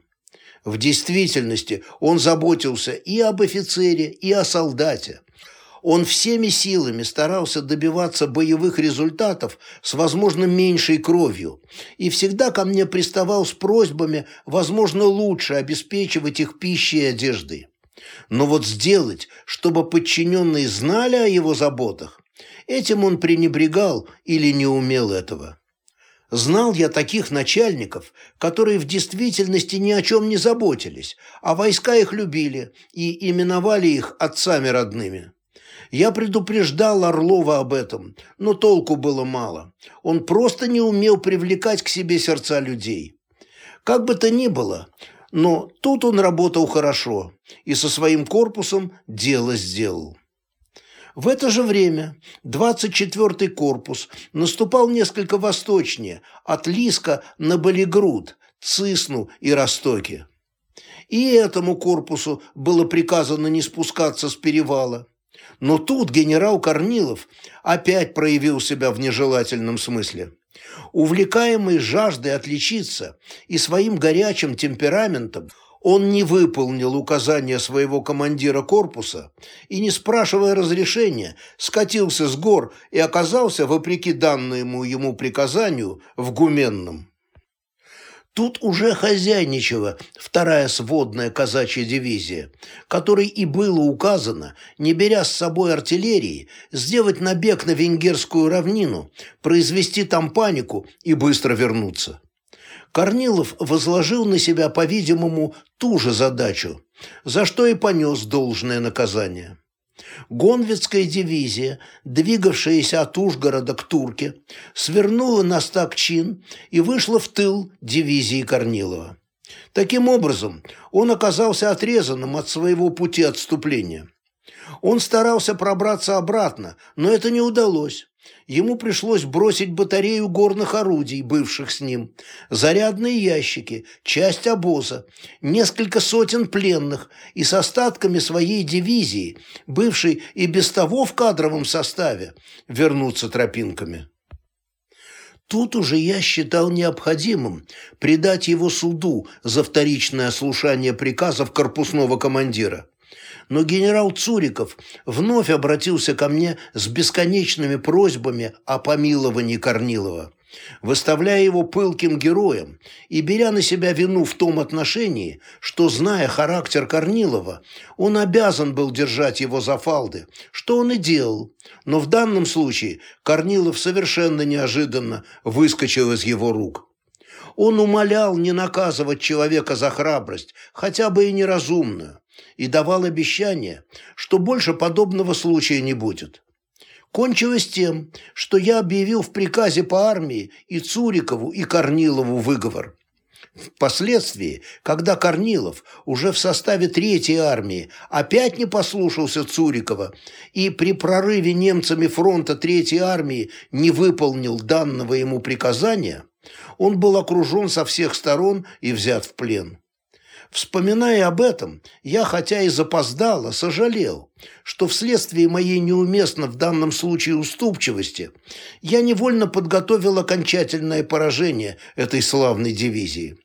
В действительности он заботился и об офицере, и о солдате. Он всеми силами старался добиваться боевых результатов с, возможно, меньшей кровью и всегда ко мне приставал с просьбами, возможно, лучше обеспечивать их пищей и одеждой. Но вот сделать, чтобы подчиненные знали о его заботах, этим он пренебрегал или не умел этого. Знал я таких начальников, которые в действительности ни о чем не заботились, а войска их любили и именовали их отцами родными. Я предупреждал Орлова об этом, но толку было мало. Он просто не умел привлекать к себе сердца людей. Как бы то ни было, но тут он работал хорошо и со своим корпусом дело сделал. В это же время 24-й корпус наступал несколько восточнее, от Лиска на Болигруд, Цисну и Ростоки. И этому корпусу было приказано не спускаться с перевала. Но тут генерал Корнилов опять проявил себя в нежелательном смысле. Увлекаемый жаждой отличиться и своим горячим темпераментом, он не выполнил указания своего командира корпуса и, не спрашивая разрешения, скатился с гор и оказался, вопреки данному ему приказанию, в Гуменном. Тут уже хозяйничала вторая сводная казачья дивизия, которой и было указано, не беря с собой артиллерии, сделать набег на венгерскую равнину, произвести там панику и быстро вернуться. Корнилов возложил на себя, по-видимому, ту же задачу, за что и понес должное наказание. Гонвицкая дивизия, двигавшаяся от Ужгорода к Турке, свернула на Стакчин и вышла в тыл дивизии Корнилова. Таким образом, он оказался отрезанным от своего пути отступления. Он старался пробраться обратно, но это не удалось ему пришлось бросить батарею горных орудий, бывших с ним, зарядные ящики, часть обоза, несколько сотен пленных и с остатками своей дивизии, бывшей и без того в кадровом составе, вернуться тропинками. Тут уже я считал необходимым предать его суду за вторичное слушание приказов корпусного командира но генерал Цуриков вновь обратился ко мне с бесконечными просьбами о помиловании Корнилова, выставляя его пылким героем и беря на себя вину в том отношении, что, зная характер Корнилова, он обязан был держать его за фалды, что он и делал, но в данном случае Корнилов совершенно неожиданно выскочил из его рук. Он умолял не наказывать человека за храбрость, хотя бы и неразумную и давал обещание, что больше подобного случая не будет. Кончилось тем, что я объявил в приказе по армии и Цурикову, и Корнилову выговор. Впоследствии, когда Корнилов уже в составе Третьей армии опять не послушался Цурикова и при прорыве немцами фронта Третьей армии не выполнил данного ему приказания, он был окружен со всех сторон и взят в плен. Вспоминая об этом, я, хотя и запоздало, сожалел, что вследствие моей неуместно в данном случае уступчивости я невольно подготовил окончательное поражение этой славной дивизии.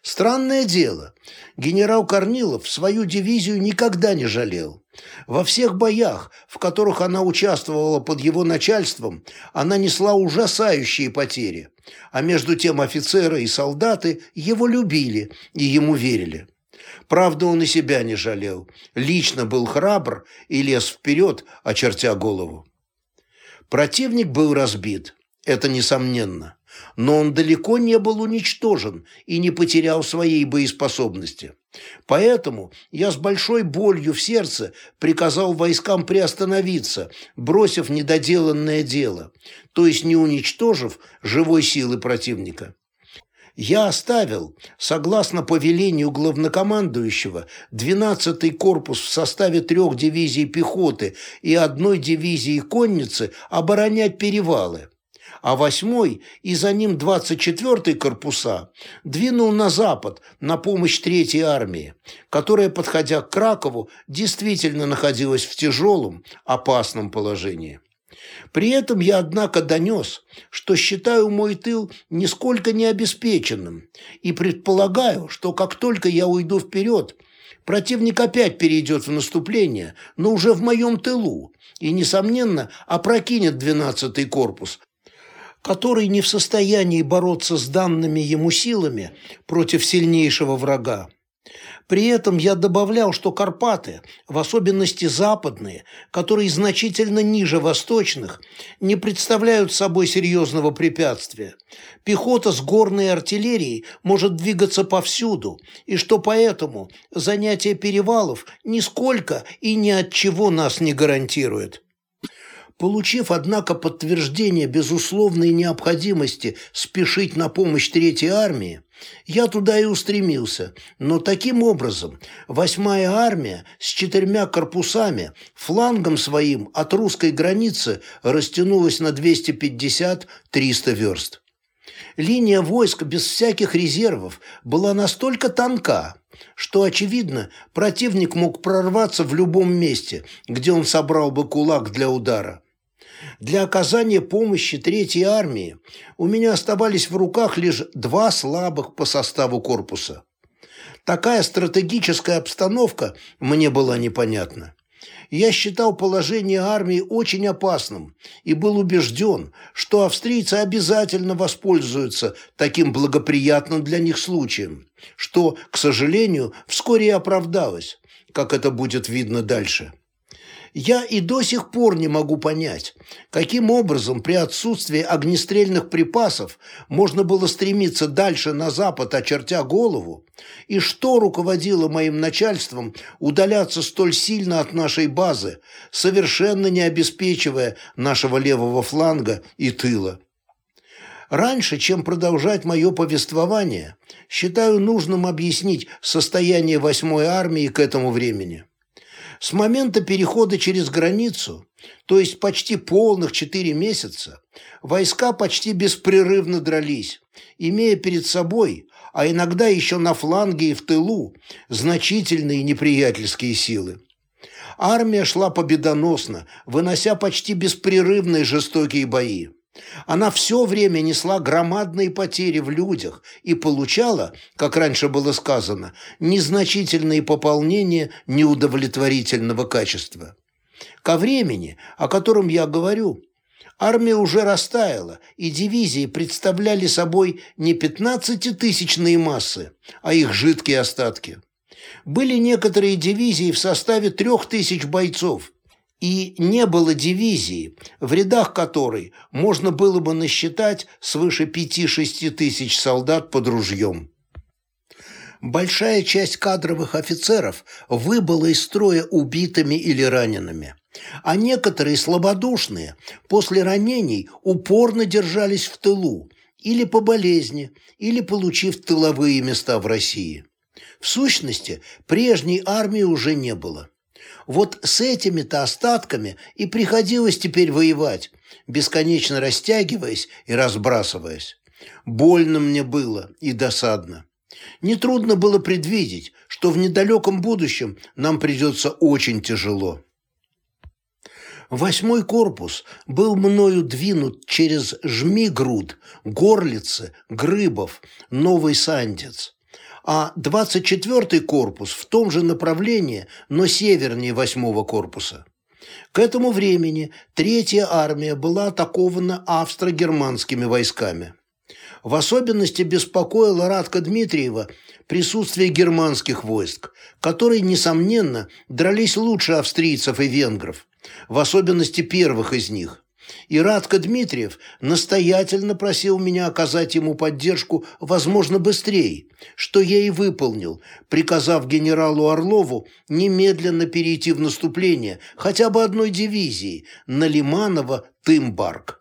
Странное дело, генерал Корнилов свою дивизию никогда не жалел. Во всех боях, в которых она участвовала под его начальством, она несла ужасающие потери, а между тем офицеры и солдаты его любили и ему верили. Правда, он и себя не жалел. Лично был храбр и лез вперед, очертя голову. Противник был разбит, это несомненно. Но он далеко не был уничтожен и не потерял своей боеспособности. Поэтому я с большой болью в сердце приказал войскам приостановиться, бросив недоделанное дело, то есть не уничтожив живой силы противника я оставил, согласно повелению главнокомандующего, 12-й корпус в составе трех дивизий пехоты и одной дивизии конницы оборонять перевалы, а 8-й и за ним 24-й корпуса двинул на запад на помощь Третьей армии, которая, подходя к Кракову, действительно находилась в тяжелом, опасном положении. При этом я, однако, донес, что считаю мой тыл нисколько не обеспеченным и предполагаю, что как только я уйду вперед, противник опять перейдет в наступление, но уже в моем тылу и, несомненно, опрокинет 12-й корпус, который не в состоянии бороться с данными ему силами против сильнейшего врага. При этом я добавлял, что Карпаты, в особенности западные, которые значительно ниже восточных, не представляют собой серьезного препятствия. Пехота с горной артиллерией может двигаться повсюду, и что поэтому занятие перевалов нисколько и ни от чего нас не гарантирует. Получив, однако, подтверждение безусловной необходимости спешить на помощь Третьей армии, я туда и устремился, но таким образом восьмая армия с четырьмя корпусами флангом своим от русской границы растянулась на 250-300 верст. Линия войск без всяких резервов была настолько тонка, что, очевидно, противник мог прорваться в любом месте, где он собрал бы кулак для удара. Для оказания помощи Третьей армии у меня оставались в руках лишь два слабых по составу корпуса. Такая стратегическая обстановка мне была непонятна. Я считал положение армии очень опасным и был убежден, что австрийцы обязательно воспользуются таким благоприятным для них случаем, что, к сожалению, вскоре и оправдалось, как это будет видно дальше. Я и до сих пор не могу понять, каким образом при отсутствии огнестрельных припасов можно было стремиться дальше на запад, очертя голову, и что руководило моим начальством удаляться столь сильно от нашей базы, совершенно не обеспечивая нашего левого фланга и тыла. Раньше, чем продолжать мое повествование, считаю нужным объяснить состояние 8-й армии к этому времени. С момента перехода через границу, то есть почти полных четыре месяца, войска почти беспрерывно дрались, имея перед собой, а иногда еще на фланге и в тылу, значительные неприятельские силы. Армия шла победоносно, вынося почти беспрерывные жестокие бои. Она все время несла громадные потери в людях и получала, как раньше было сказано, незначительные пополнения неудовлетворительного качества. Ко времени, о котором я говорю, армия уже растаяла, и дивизии представляли собой не 15-тысячные массы, а их жидкие остатки. Были некоторые дивизии в составе трех тысяч бойцов, и не было дивизии, в рядах которой можно было бы насчитать свыше 5-6 тысяч солдат под ружьем. Большая часть кадровых офицеров выбыла из строя убитыми или ранеными, а некоторые слабодушные после ранений упорно держались в тылу или по болезни, или получив тыловые места в России. В сущности, прежней армии уже не было. Вот с этими-то остатками и приходилось теперь воевать, бесконечно растягиваясь и разбрасываясь. Больно мне было и досадно. Нетрудно было предвидеть, что в недалеком будущем нам придется очень тяжело. Восьмой корпус был мною двинут через Жмигруд, Горлицы, Грыбов, Новый Сандец а 24-й корпус в том же направлении, но севернее 8-го корпуса. К этому времени Третья армия была атакована австро-германскими войсками. В особенности беспокоило Радко Дмитриева присутствие германских войск, которые, несомненно, дрались лучше австрийцев и венгров, в особенности первых из них. И Радко Дмитриев настоятельно просил меня оказать ему поддержку, возможно, быстрее, что я и выполнил, приказав генералу Орлову немедленно перейти в наступление хотя бы одной дивизии на Лиманово-Тымбарк.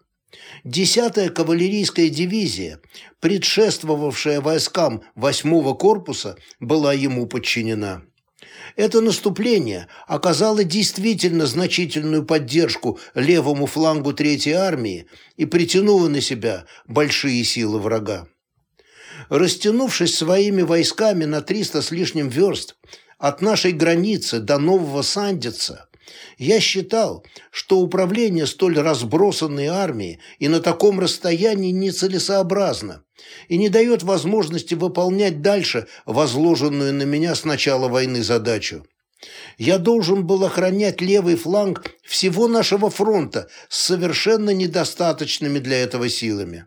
Десятая кавалерийская дивизия, предшествовавшая войскам восьмого корпуса, была ему подчинена. Это наступление оказало действительно значительную поддержку левому флангу Третьей армии и притянуло на себя большие силы врага. Растянувшись своими войсками на 300 с лишним верст от нашей границы до Нового Сандица, я считал, что управление столь разбросанной армией и на таком расстоянии нецелесообразно и не дает возможности выполнять дальше возложенную на меня с начала войны задачу. Я должен был охранять левый фланг всего нашего фронта с совершенно недостаточными для этого силами.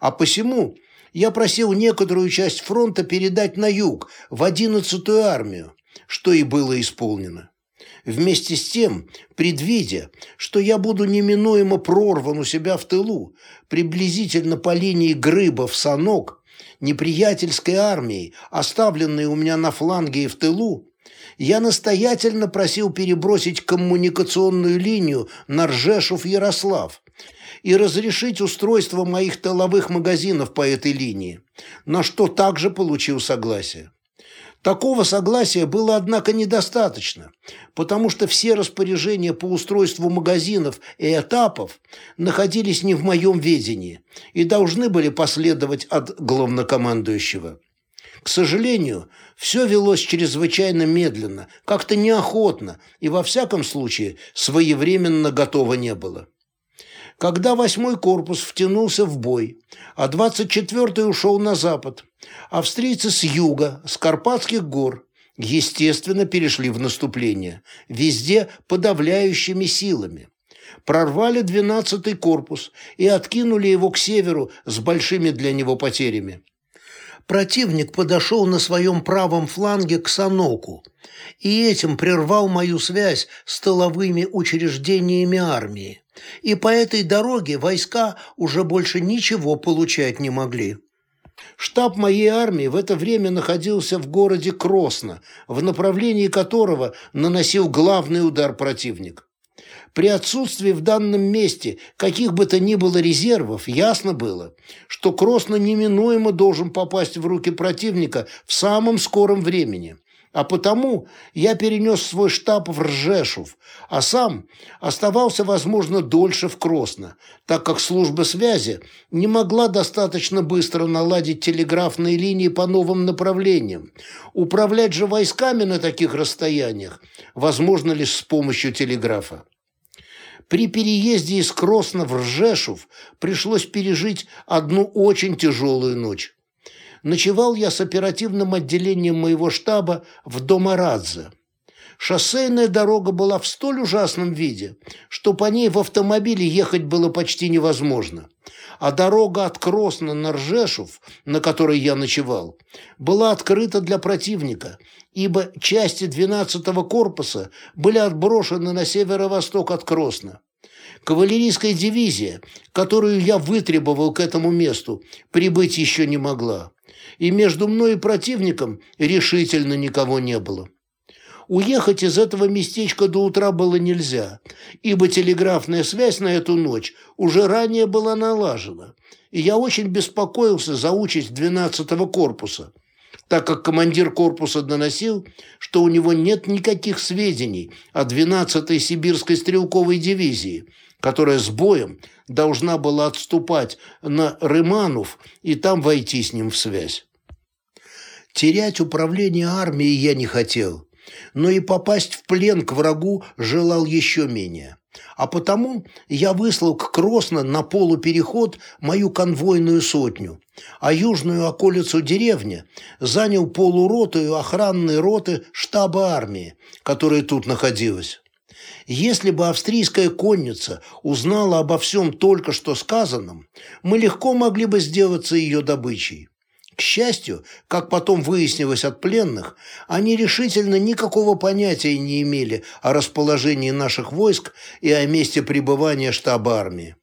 А посему я просил некоторую часть фронта передать на юг, в 11-ю армию, что и было исполнено. Вместе с тем, предвидя, что я буду неминуемо прорван у себя в тылу, приблизительно по линии Грыбов-Санок, неприятельской армией, оставленной у меня на фланге и в тылу, я настоятельно просил перебросить коммуникационную линию на Ржешов-Ярослав и разрешить устройство моих тыловых магазинов по этой линии, на что также получил согласие. Такого согласия было, однако, недостаточно, потому что все распоряжения по устройству магазинов и этапов находились не в моем ведении и должны были последовать от главнокомандующего. К сожалению, все велось чрезвычайно медленно, как-то неохотно и, во всяком случае, своевременно готово не было. Когда восьмой корпус втянулся в бой, а 24-й ушел на запад, австрийцы с юга, с Карпатских гор, естественно, перешли в наступление, везде подавляющими силами. Прорвали 12-й корпус и откинули его к северу с большими для него потерями. Противник подошел на своем правом фланге к Саноку и этим прервал мою связь с тыловыми учреждениями армии, и по этой дороге войска уже больше ничего получать не могли. Штаб моей армии в это время находился в городе Кросно, в направлении которого наносил главный удар противник. При отсутствии в данном месте каких бы то ни было резервов, ясно было, что Кросно неминуемо должен попасть в руки противника в самом скором времени. А потому я перенес свой штаб в Ржешов, а сам оставался, возможно, дольше в Кросно, так как служба связи не могла достаточно быстро наладить телеграфные линии по новым направлениям. Управлять же войсками на таких расстояниях возможно лишь с помощью телеграфа. При переезде из Кросна в Ржешов пришлось пережить одну очень тяжелую ночь. Ночевал я с оперативным отделением моего штаба в Домарадзе. Шоссейная дорога была в столь ужасном виде, что по ней в автомобиле ехать было почти невозможно. А дорога от Кросна на Ржешов, на которой я ночевал, была открыта для противника, ибо части 12-го корпуса были отброшены на северо-восток от Кросна. Кавалерийская дивизия, которую я вытребовал к этому месту, прибыть еще не могла. И между мной и противником решительно никого не было. Уехать из этого местечка до утра было нельзя, ибо телеграфная связь на эту ночь уже ранее была налажена, и я очень беспокоился за участь 12-го корпуса, так как командир корпуса доносил, что у него нет никаких сведений о 12-й сибирской стрелковой дивизии, которая с боем должна была отступать на Рыманов и там войти с ним в связь. Терять управление армией я не хотел, но и попасть в плен к врагу желал еще менее. А потому я выслал к Кросно на полупереход мою конвойную сотню, а южную околицу деревни занял полуротую охранной роты штаба армии, которая тут находилась. Если бы австрийская конница узнала обо всем только что сказанном, мы легко могли бы сделаться ее добычей. К счастью, как потом выяснилось от пленных, они решительно никакого понятия не имели о расположении наших войск и о месте пребывания штаба армии.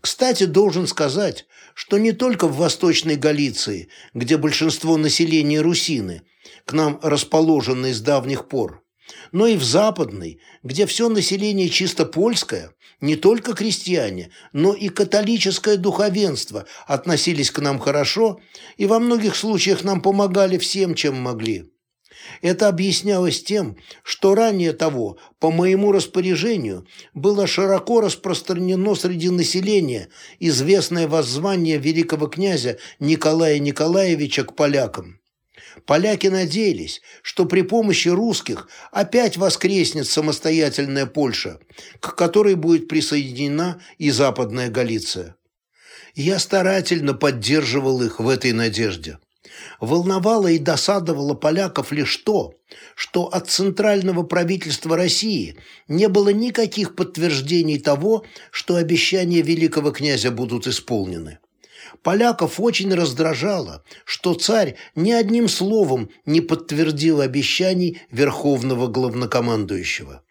Кстати, должен сказать, что не только в Восточной Галиции, где большинство населения русины, к нам расположены с давних пор, но и в Западной, где все население чисто польское, не только крестьяне, но и католическое духовенство относились к нам хорошо и во многих случаях нам помогали всем, чем могли. Это объяснялось тем, что ранее того, по моему распоряжению, было широко распространено среди населения известное воззвание великого князя Николая Николаевича к полякам. Поляки надеялись, что при помощи русских опять воскреснет самостоятельная Польша, к которой будет присоединена и Западная Галиция. Я старательно поддерживал их в этой надежде. Волновало и досадовало поляков лишь то, что от центрального правительства России не было никаких подтверждений того, что обещания великого князя будут исполнены. Поляков очень раздражало, что царь ни одним словом не подтвердил обещаний верховного главнокомандующего.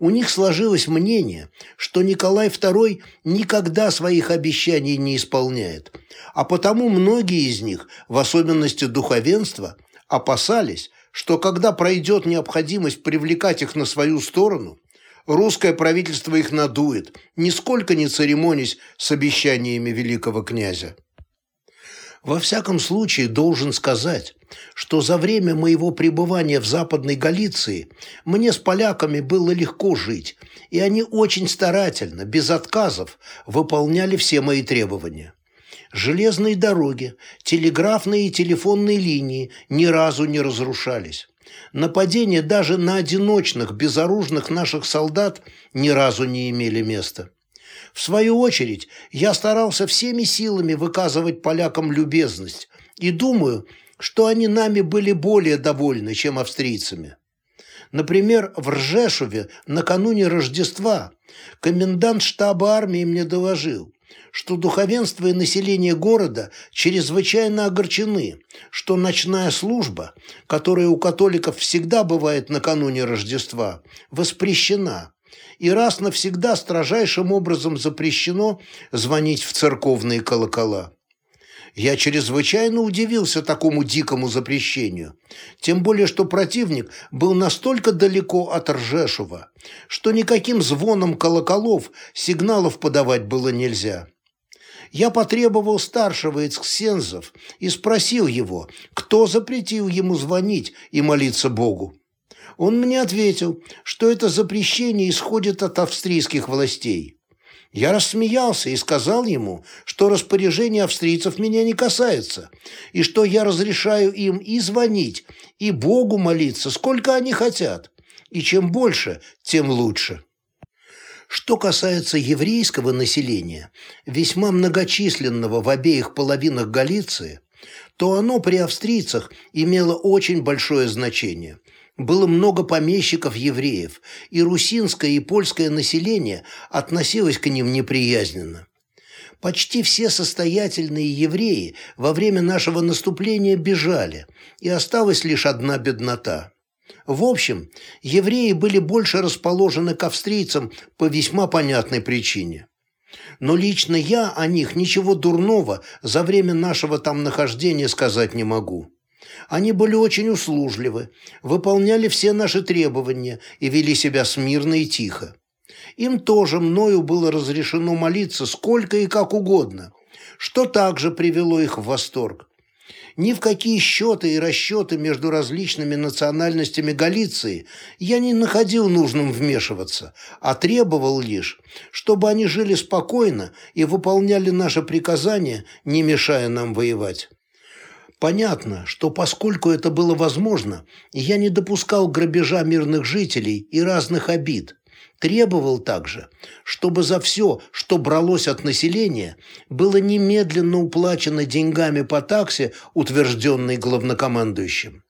У них сложилось мнение, что Николай II никогда своих обещаний не исполняет, а потому многие из них, в особенности духовенства, опасались, что когда пройдет необходимость привлекать их на свою сторону, русское правительство их надует, нисколько не церемонясь с обещаниями великого князя. Во всяком случае, должен сказать, что за время моего пребывания в Западной Галиции мне с поляками было легко жить, и они очень старательно, без отказов, выполняли все мои требования. Железные дороги, телеграфные и телефонные линии ни разу не разрушались. Нападения даже на одиночных, безоружных наших солдат ни разу не имели места. В свою очередь, я старался всеми силами выказывать полякам любезность и думаю, что они нами были более довольны, чем австрийцами. Например, в Ржешове накануне Рождества комендант штаба армии мне доложил, что духовенство и население города чрезвычайно огорчены, что ночная служба, которая у католиков всегда бывает накануне Рождества, воспрещена, и раз навсегда строжайшим образом запрещено звонить в церковные колокола. Я чрезвычайно удивился такому дикому запрещению, тем более что противник был настолько далеко от Ржешева, что никаким звоном колоколов сигналов подавать было нельзя. Я потребовал старшего из ксензов и спросил его, кто запретил ему звонить и молиться Богу. Он мне ответил, что это запрещение исходит от австрийских властей. Я рассмеялся и сказал ему, что распоряжение австрийцев меня не касается, и что я разрешаю им и звонить, и Богу молиться, сколько они хотят, и чем больше, тем лучше. Что касается еврейского населения, весьма многочисленного в обеих половинах Галиции, то оно при австрийцах имело очень большое значение – было много помещиков-евреев, и русинское и польское население относилось к ним неприязненно. Почти все состоятельные евреи во время нашего наступления бежали, и осталась лишь одна беднота. В общем, евреи были больше расположены к австрийцам по весьма понятной причине. Но лично я о них ничего дурного за время нашего там нахождения сказать не могу. Они были очень услужливы, выполняли все наши требования и вели себя смирно и тихо. Им тоже мною было разрешено молиться сколько и как угодно, что также привело их в восторг. Ни в какие счеты и расчеты между различными национальностями Галиции я не находил нужным вмешиваться, а требовал лишь, чтобы они жили спокойно и выполняли наши приказания, не мешая нам воевать. Понятно, что поскольку это было возможно, я не допускал грабежа мирных жителей и разных обид. Требовал также, чтобы за все, что бралось от населения, было немедленно уплачено деньгами по таксе, утвержденной главнокомандующим.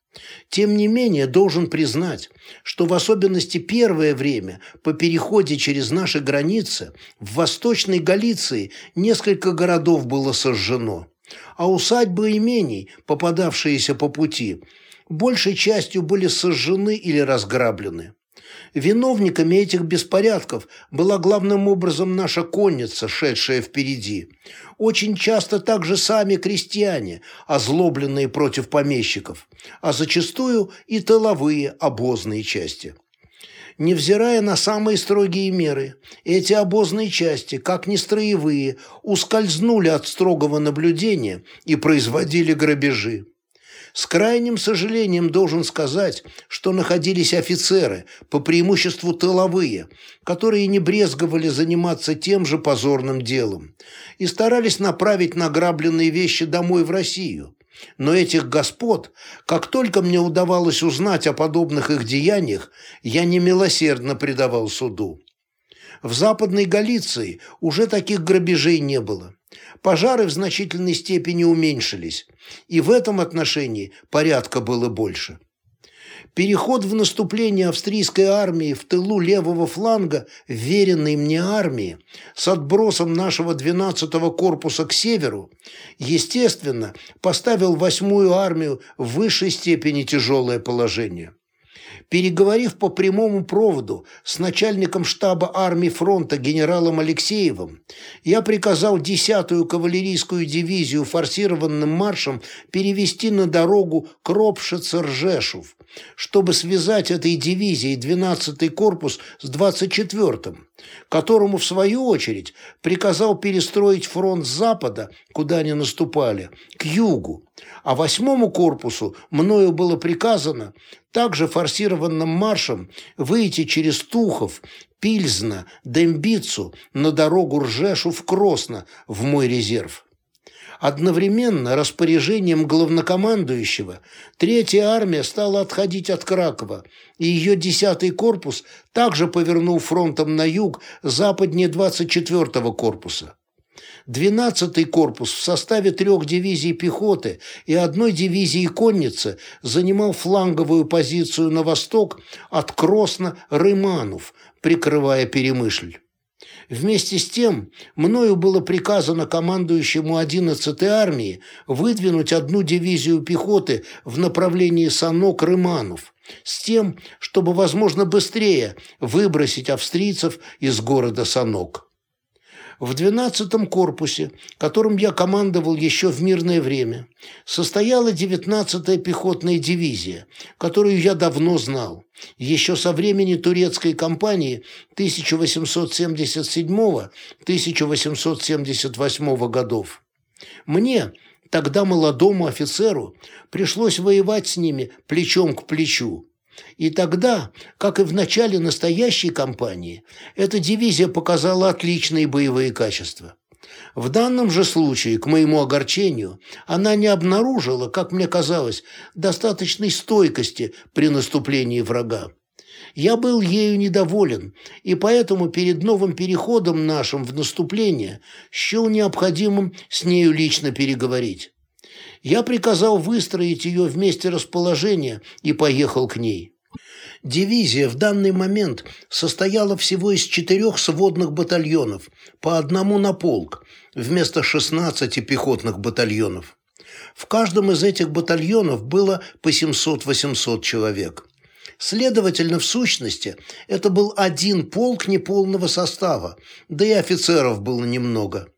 Тем не менее, должен признать, что в особенности первое время по переходе через наши границы в Восточной Галиции несколько городов было сожжено а усадьбы имений, попадавшиеся по пути, большей частью были сожжены или разграблены. Виновниками этих беспорядков была главным образом наша конница, шедшая впереди. Очень часто также сами крестьяне, озлобленные против помещиков, а зачастую и тыловые обозные части. Невзирая на самые строгие меры, эти обозные части, как ни строевые, ускользнули от строгого наблюдения и производили грабежи. С крайним сожалением должен сказать, что находились офицеры, по преимуществу тыловые, которые не брезговали заниматься тем же позорным делом и старались направить награбленные вещи домой в Россию, но этих господ, как только мне удавалось узнать о подобных их деяниях, я немилосердно предавал суду. В Западной Галиции уже таких грабежей не было. Пожары в значительной степени уменьшились, и в этом отношении порядка было больше. Переход в наступление австрийской армии в тылу левого фланга веренной мне армии с отбросом нашего 12-го корпуса к северу, естественно, поставил 8-ю армию в высшей степени тяжелое положение. Переговорив по прямому проводу с начальником штаба армии фронта генералом Алексеевым, я приказал 10-ю кавалерийскую дивизию форсированным маршем перевести на дорогу Кропшиц-Ржешов, чтобы связать этой дивизией 12-й корпус с 24-м, которому, в свою очередь, приказал перестроить фронт с запада, куда они наступали, к югу, а восьмому корпусу мною было приказано также форсированным маршем выйти через Тухов, Пильзна, Дембицу на дорогу Ржешу в Кросно в мой резерв. Одновременно распоряжением главнокомандующего Третья армия стала отходить от Кракова, и ее десятый корпус также повернул фронтом на юг западнее 24-го корпуса. 12-й корпус в составе трех дивизий пехоты и одной дивизии конницы занимал фланговую позицию на восток от Кросно-Рыманов, прикрывая Перемышль. Вместе с тем, мною было приказано командующему 11-й армии выдвинуть одну дивизию пехоты в направлении Санок-Рыманов, с тем, чтобы, возможно, быстрее выбросить австрийцев из города Санок в 12-м корпусе, которым я командовал еще в мирное время, состояла 19-я пехотная дивизия, которую я давно знал, еще со времени турецкой кампании 1877-1878 годов. Мне, тогда молодому офицеру, пришлось воевать с ними плечом к плечу, и тогда, как и в начале настоящей кампании, эта дивизия показала отличные боевые качества. В данном же случае, к моему огорчению, она не обнаружила, как мне казалось, достаточной стойкости при наступлении врага. Я был ею недоволен, и поэтому перед новым переходом нашим в наступление счел необходимым с нею лично переговорить я приказал выстроить ее в месте расположения и поехал к ней. Дивизия в данный момент состояла всего из четырех сводных батальонов, по одному на полк, вместо 16 пехотных батальонов. В каждом из этих батальонов было по 700-800 человек. Следовательно, в сущности, это был один полк неполного состава, да и офицеров было немного.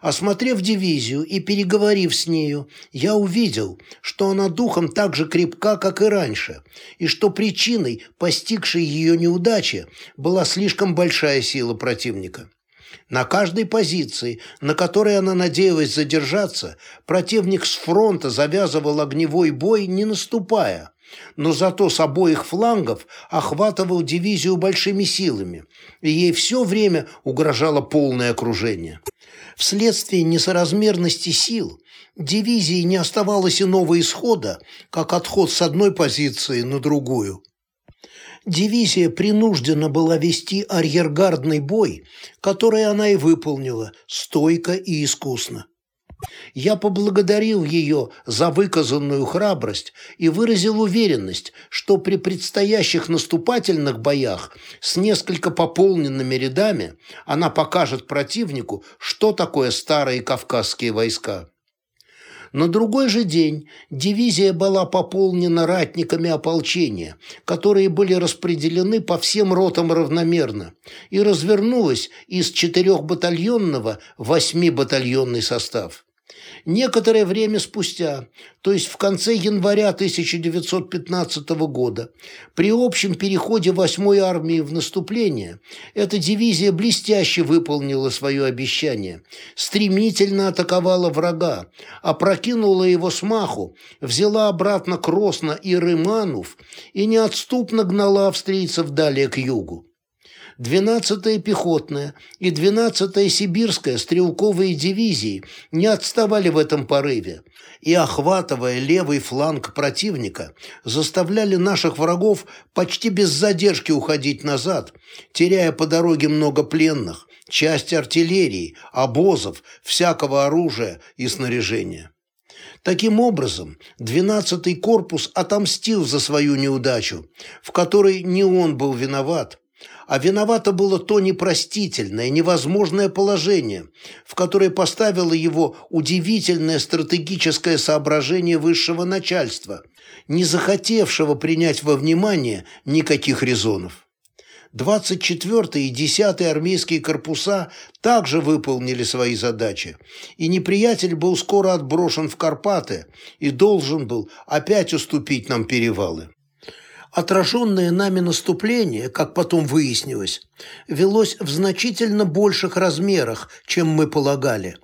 Осмотрев дивизию и переговорив с нею, я увидел, что она духом так же крепка, как и раньше, и что причиной, постигшей ее неудачи, была слишком большая сила противника. На каждой позиции, на которой она надеялась задержаться, противник с фронта завязывал огневой бой, не наступая, но зато с обоих флангов охватывал дивизию большими силами, и ей все время угрожало полное окружение. Вследствие несоразмерности сил дивизии не оставалось иного исхода, как отход с одной позиции на другую. Дивизия принуждена была вести арьергардный бой, который она и выполнила стойко и искусно. Я поблагодарил ее за выказанную храбрость и выразил уверенность, что при предстоящих наступательных боях с несколько пополненными рядами она покажет противнику, что такое старые кавказские войска. На другой же день дивизия была пополнена ратниками ополчения, которые были распределены по всем ротам равномерно, и развернулась из четырехбатальонного в восьмибатальонный состав. Некоторое время спустя, то есть в конце января 1915 года, при общем переходе 8-й армии в наступление, эта дивизия блестяще выполнила свое обещание, стремительно атаковала врага, опрокинула его с маху, взяла обратно Кросно и Рыманов и неотступно гнала австрийцев далее к югу. 12-я пехотная и 12-я сибирская стрелковые дивизии не отставали в этом порыве и, охватывая левый фланг противника, заставляли наших врагов почти без задержки уходить назад, теряя по дороге много пленных, часть артиллерии, обозов, всякого оружия и снаряжения. Таким образом, 12-й корпус отомстил за свою неудачу, в которой не он был виноват, а виновато было то непростительное, невозможное положение, в которое поставило его удивительное стратегическое соображение высшего начальства, не захотевшего принять во внимание никаких резонов. 24-й и 10-й армейские корпуса также выполнили свои задачи, и неприятель был скоро отброшен в Карпаты и должен был опять уступить нам перевалы. Отраженное нами наступление, как потом выяснилось, велось в значительно больших размерах, чем мы полагали,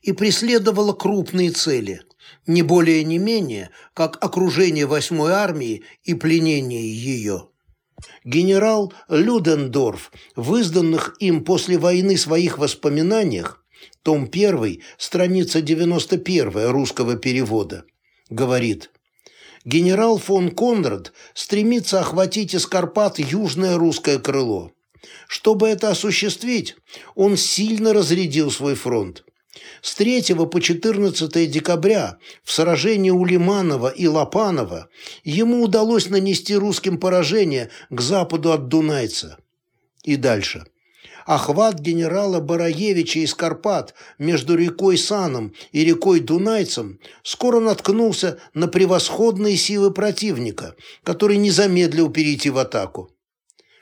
и преследовало крупные цели, не более не менее, как окружение 8-й армии и пленение ее. Генерал Людендорф в изданных им после войны своих воспоминаниях, том 1, страница 91 русского перевода, говорит «Генерал фон Конрад стремится охватить из Карпат южное русское крыло. Чтобы это осуществить, он сильно разрядил свой фронт. С 3 по 14 декабря в сражении у Лиманова и Лопанова ему удалось нанести русским поражение к западу от Дунайца. И дальше. Охват генерала Бараевича из Карпат между рекой Саном и рекой Дунайцем скоро наткнулся на превосходные силы противника, который не замедлил перейти в атаку.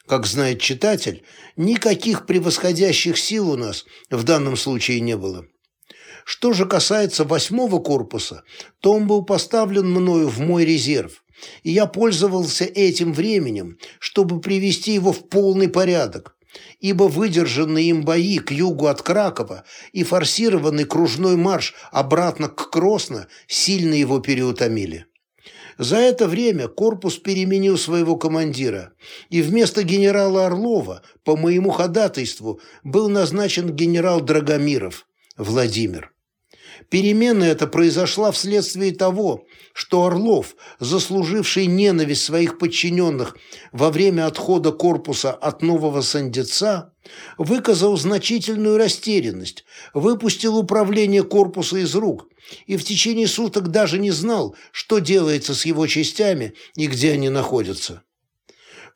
Как знает читатель, никаких превосходящих сил у нас в данном случае не было. Что же касается восьмого корпуса, то он был поставлен мною в мой резерв, и я пользовался этим временем, чтобы привести его в полный порядок, ибо выдержанные им бои к югу от Кракова и форсированный кружной марш обратно к Кросно сильно его переутомили. За это время корпус переменил своего командира, и вместо генерала Орлова, по моему ходатайству, был назначен генерал Драгомиров, Владимир. Перемена эта произошла вследствие того, что Орлов, заслуживший ненависть своих подчиненных во время отхода корпуса от Нового Сандеца, выказал значительную растерянность, выпустил управление корпуса из рук и в течение суток даже не знал, что делается с его частями и где они находятся.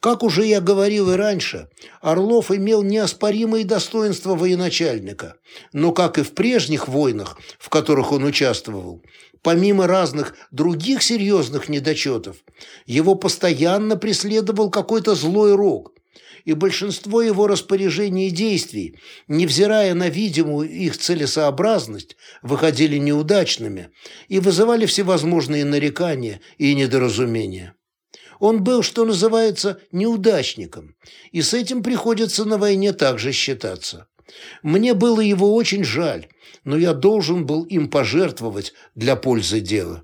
Как уже я говорил и раньше, Орлов имел неоспоримые достоинства военачальника, но, как и в прежних войнах, в которых он участвовал, помимо разных других серьезных недочетов, его постоянно преследовал какой-то злой рок, и большинство его распоряжений и действий, невзирая на видимую их целесообразность, выходили неудачными и вызывали всевозможные нарекания и недоразумения. Он был, что называется, неудачником, и с этим приходится на войне также считаться. Мне было его очень жаль, но я должен был им пожертвовать для пользы дела.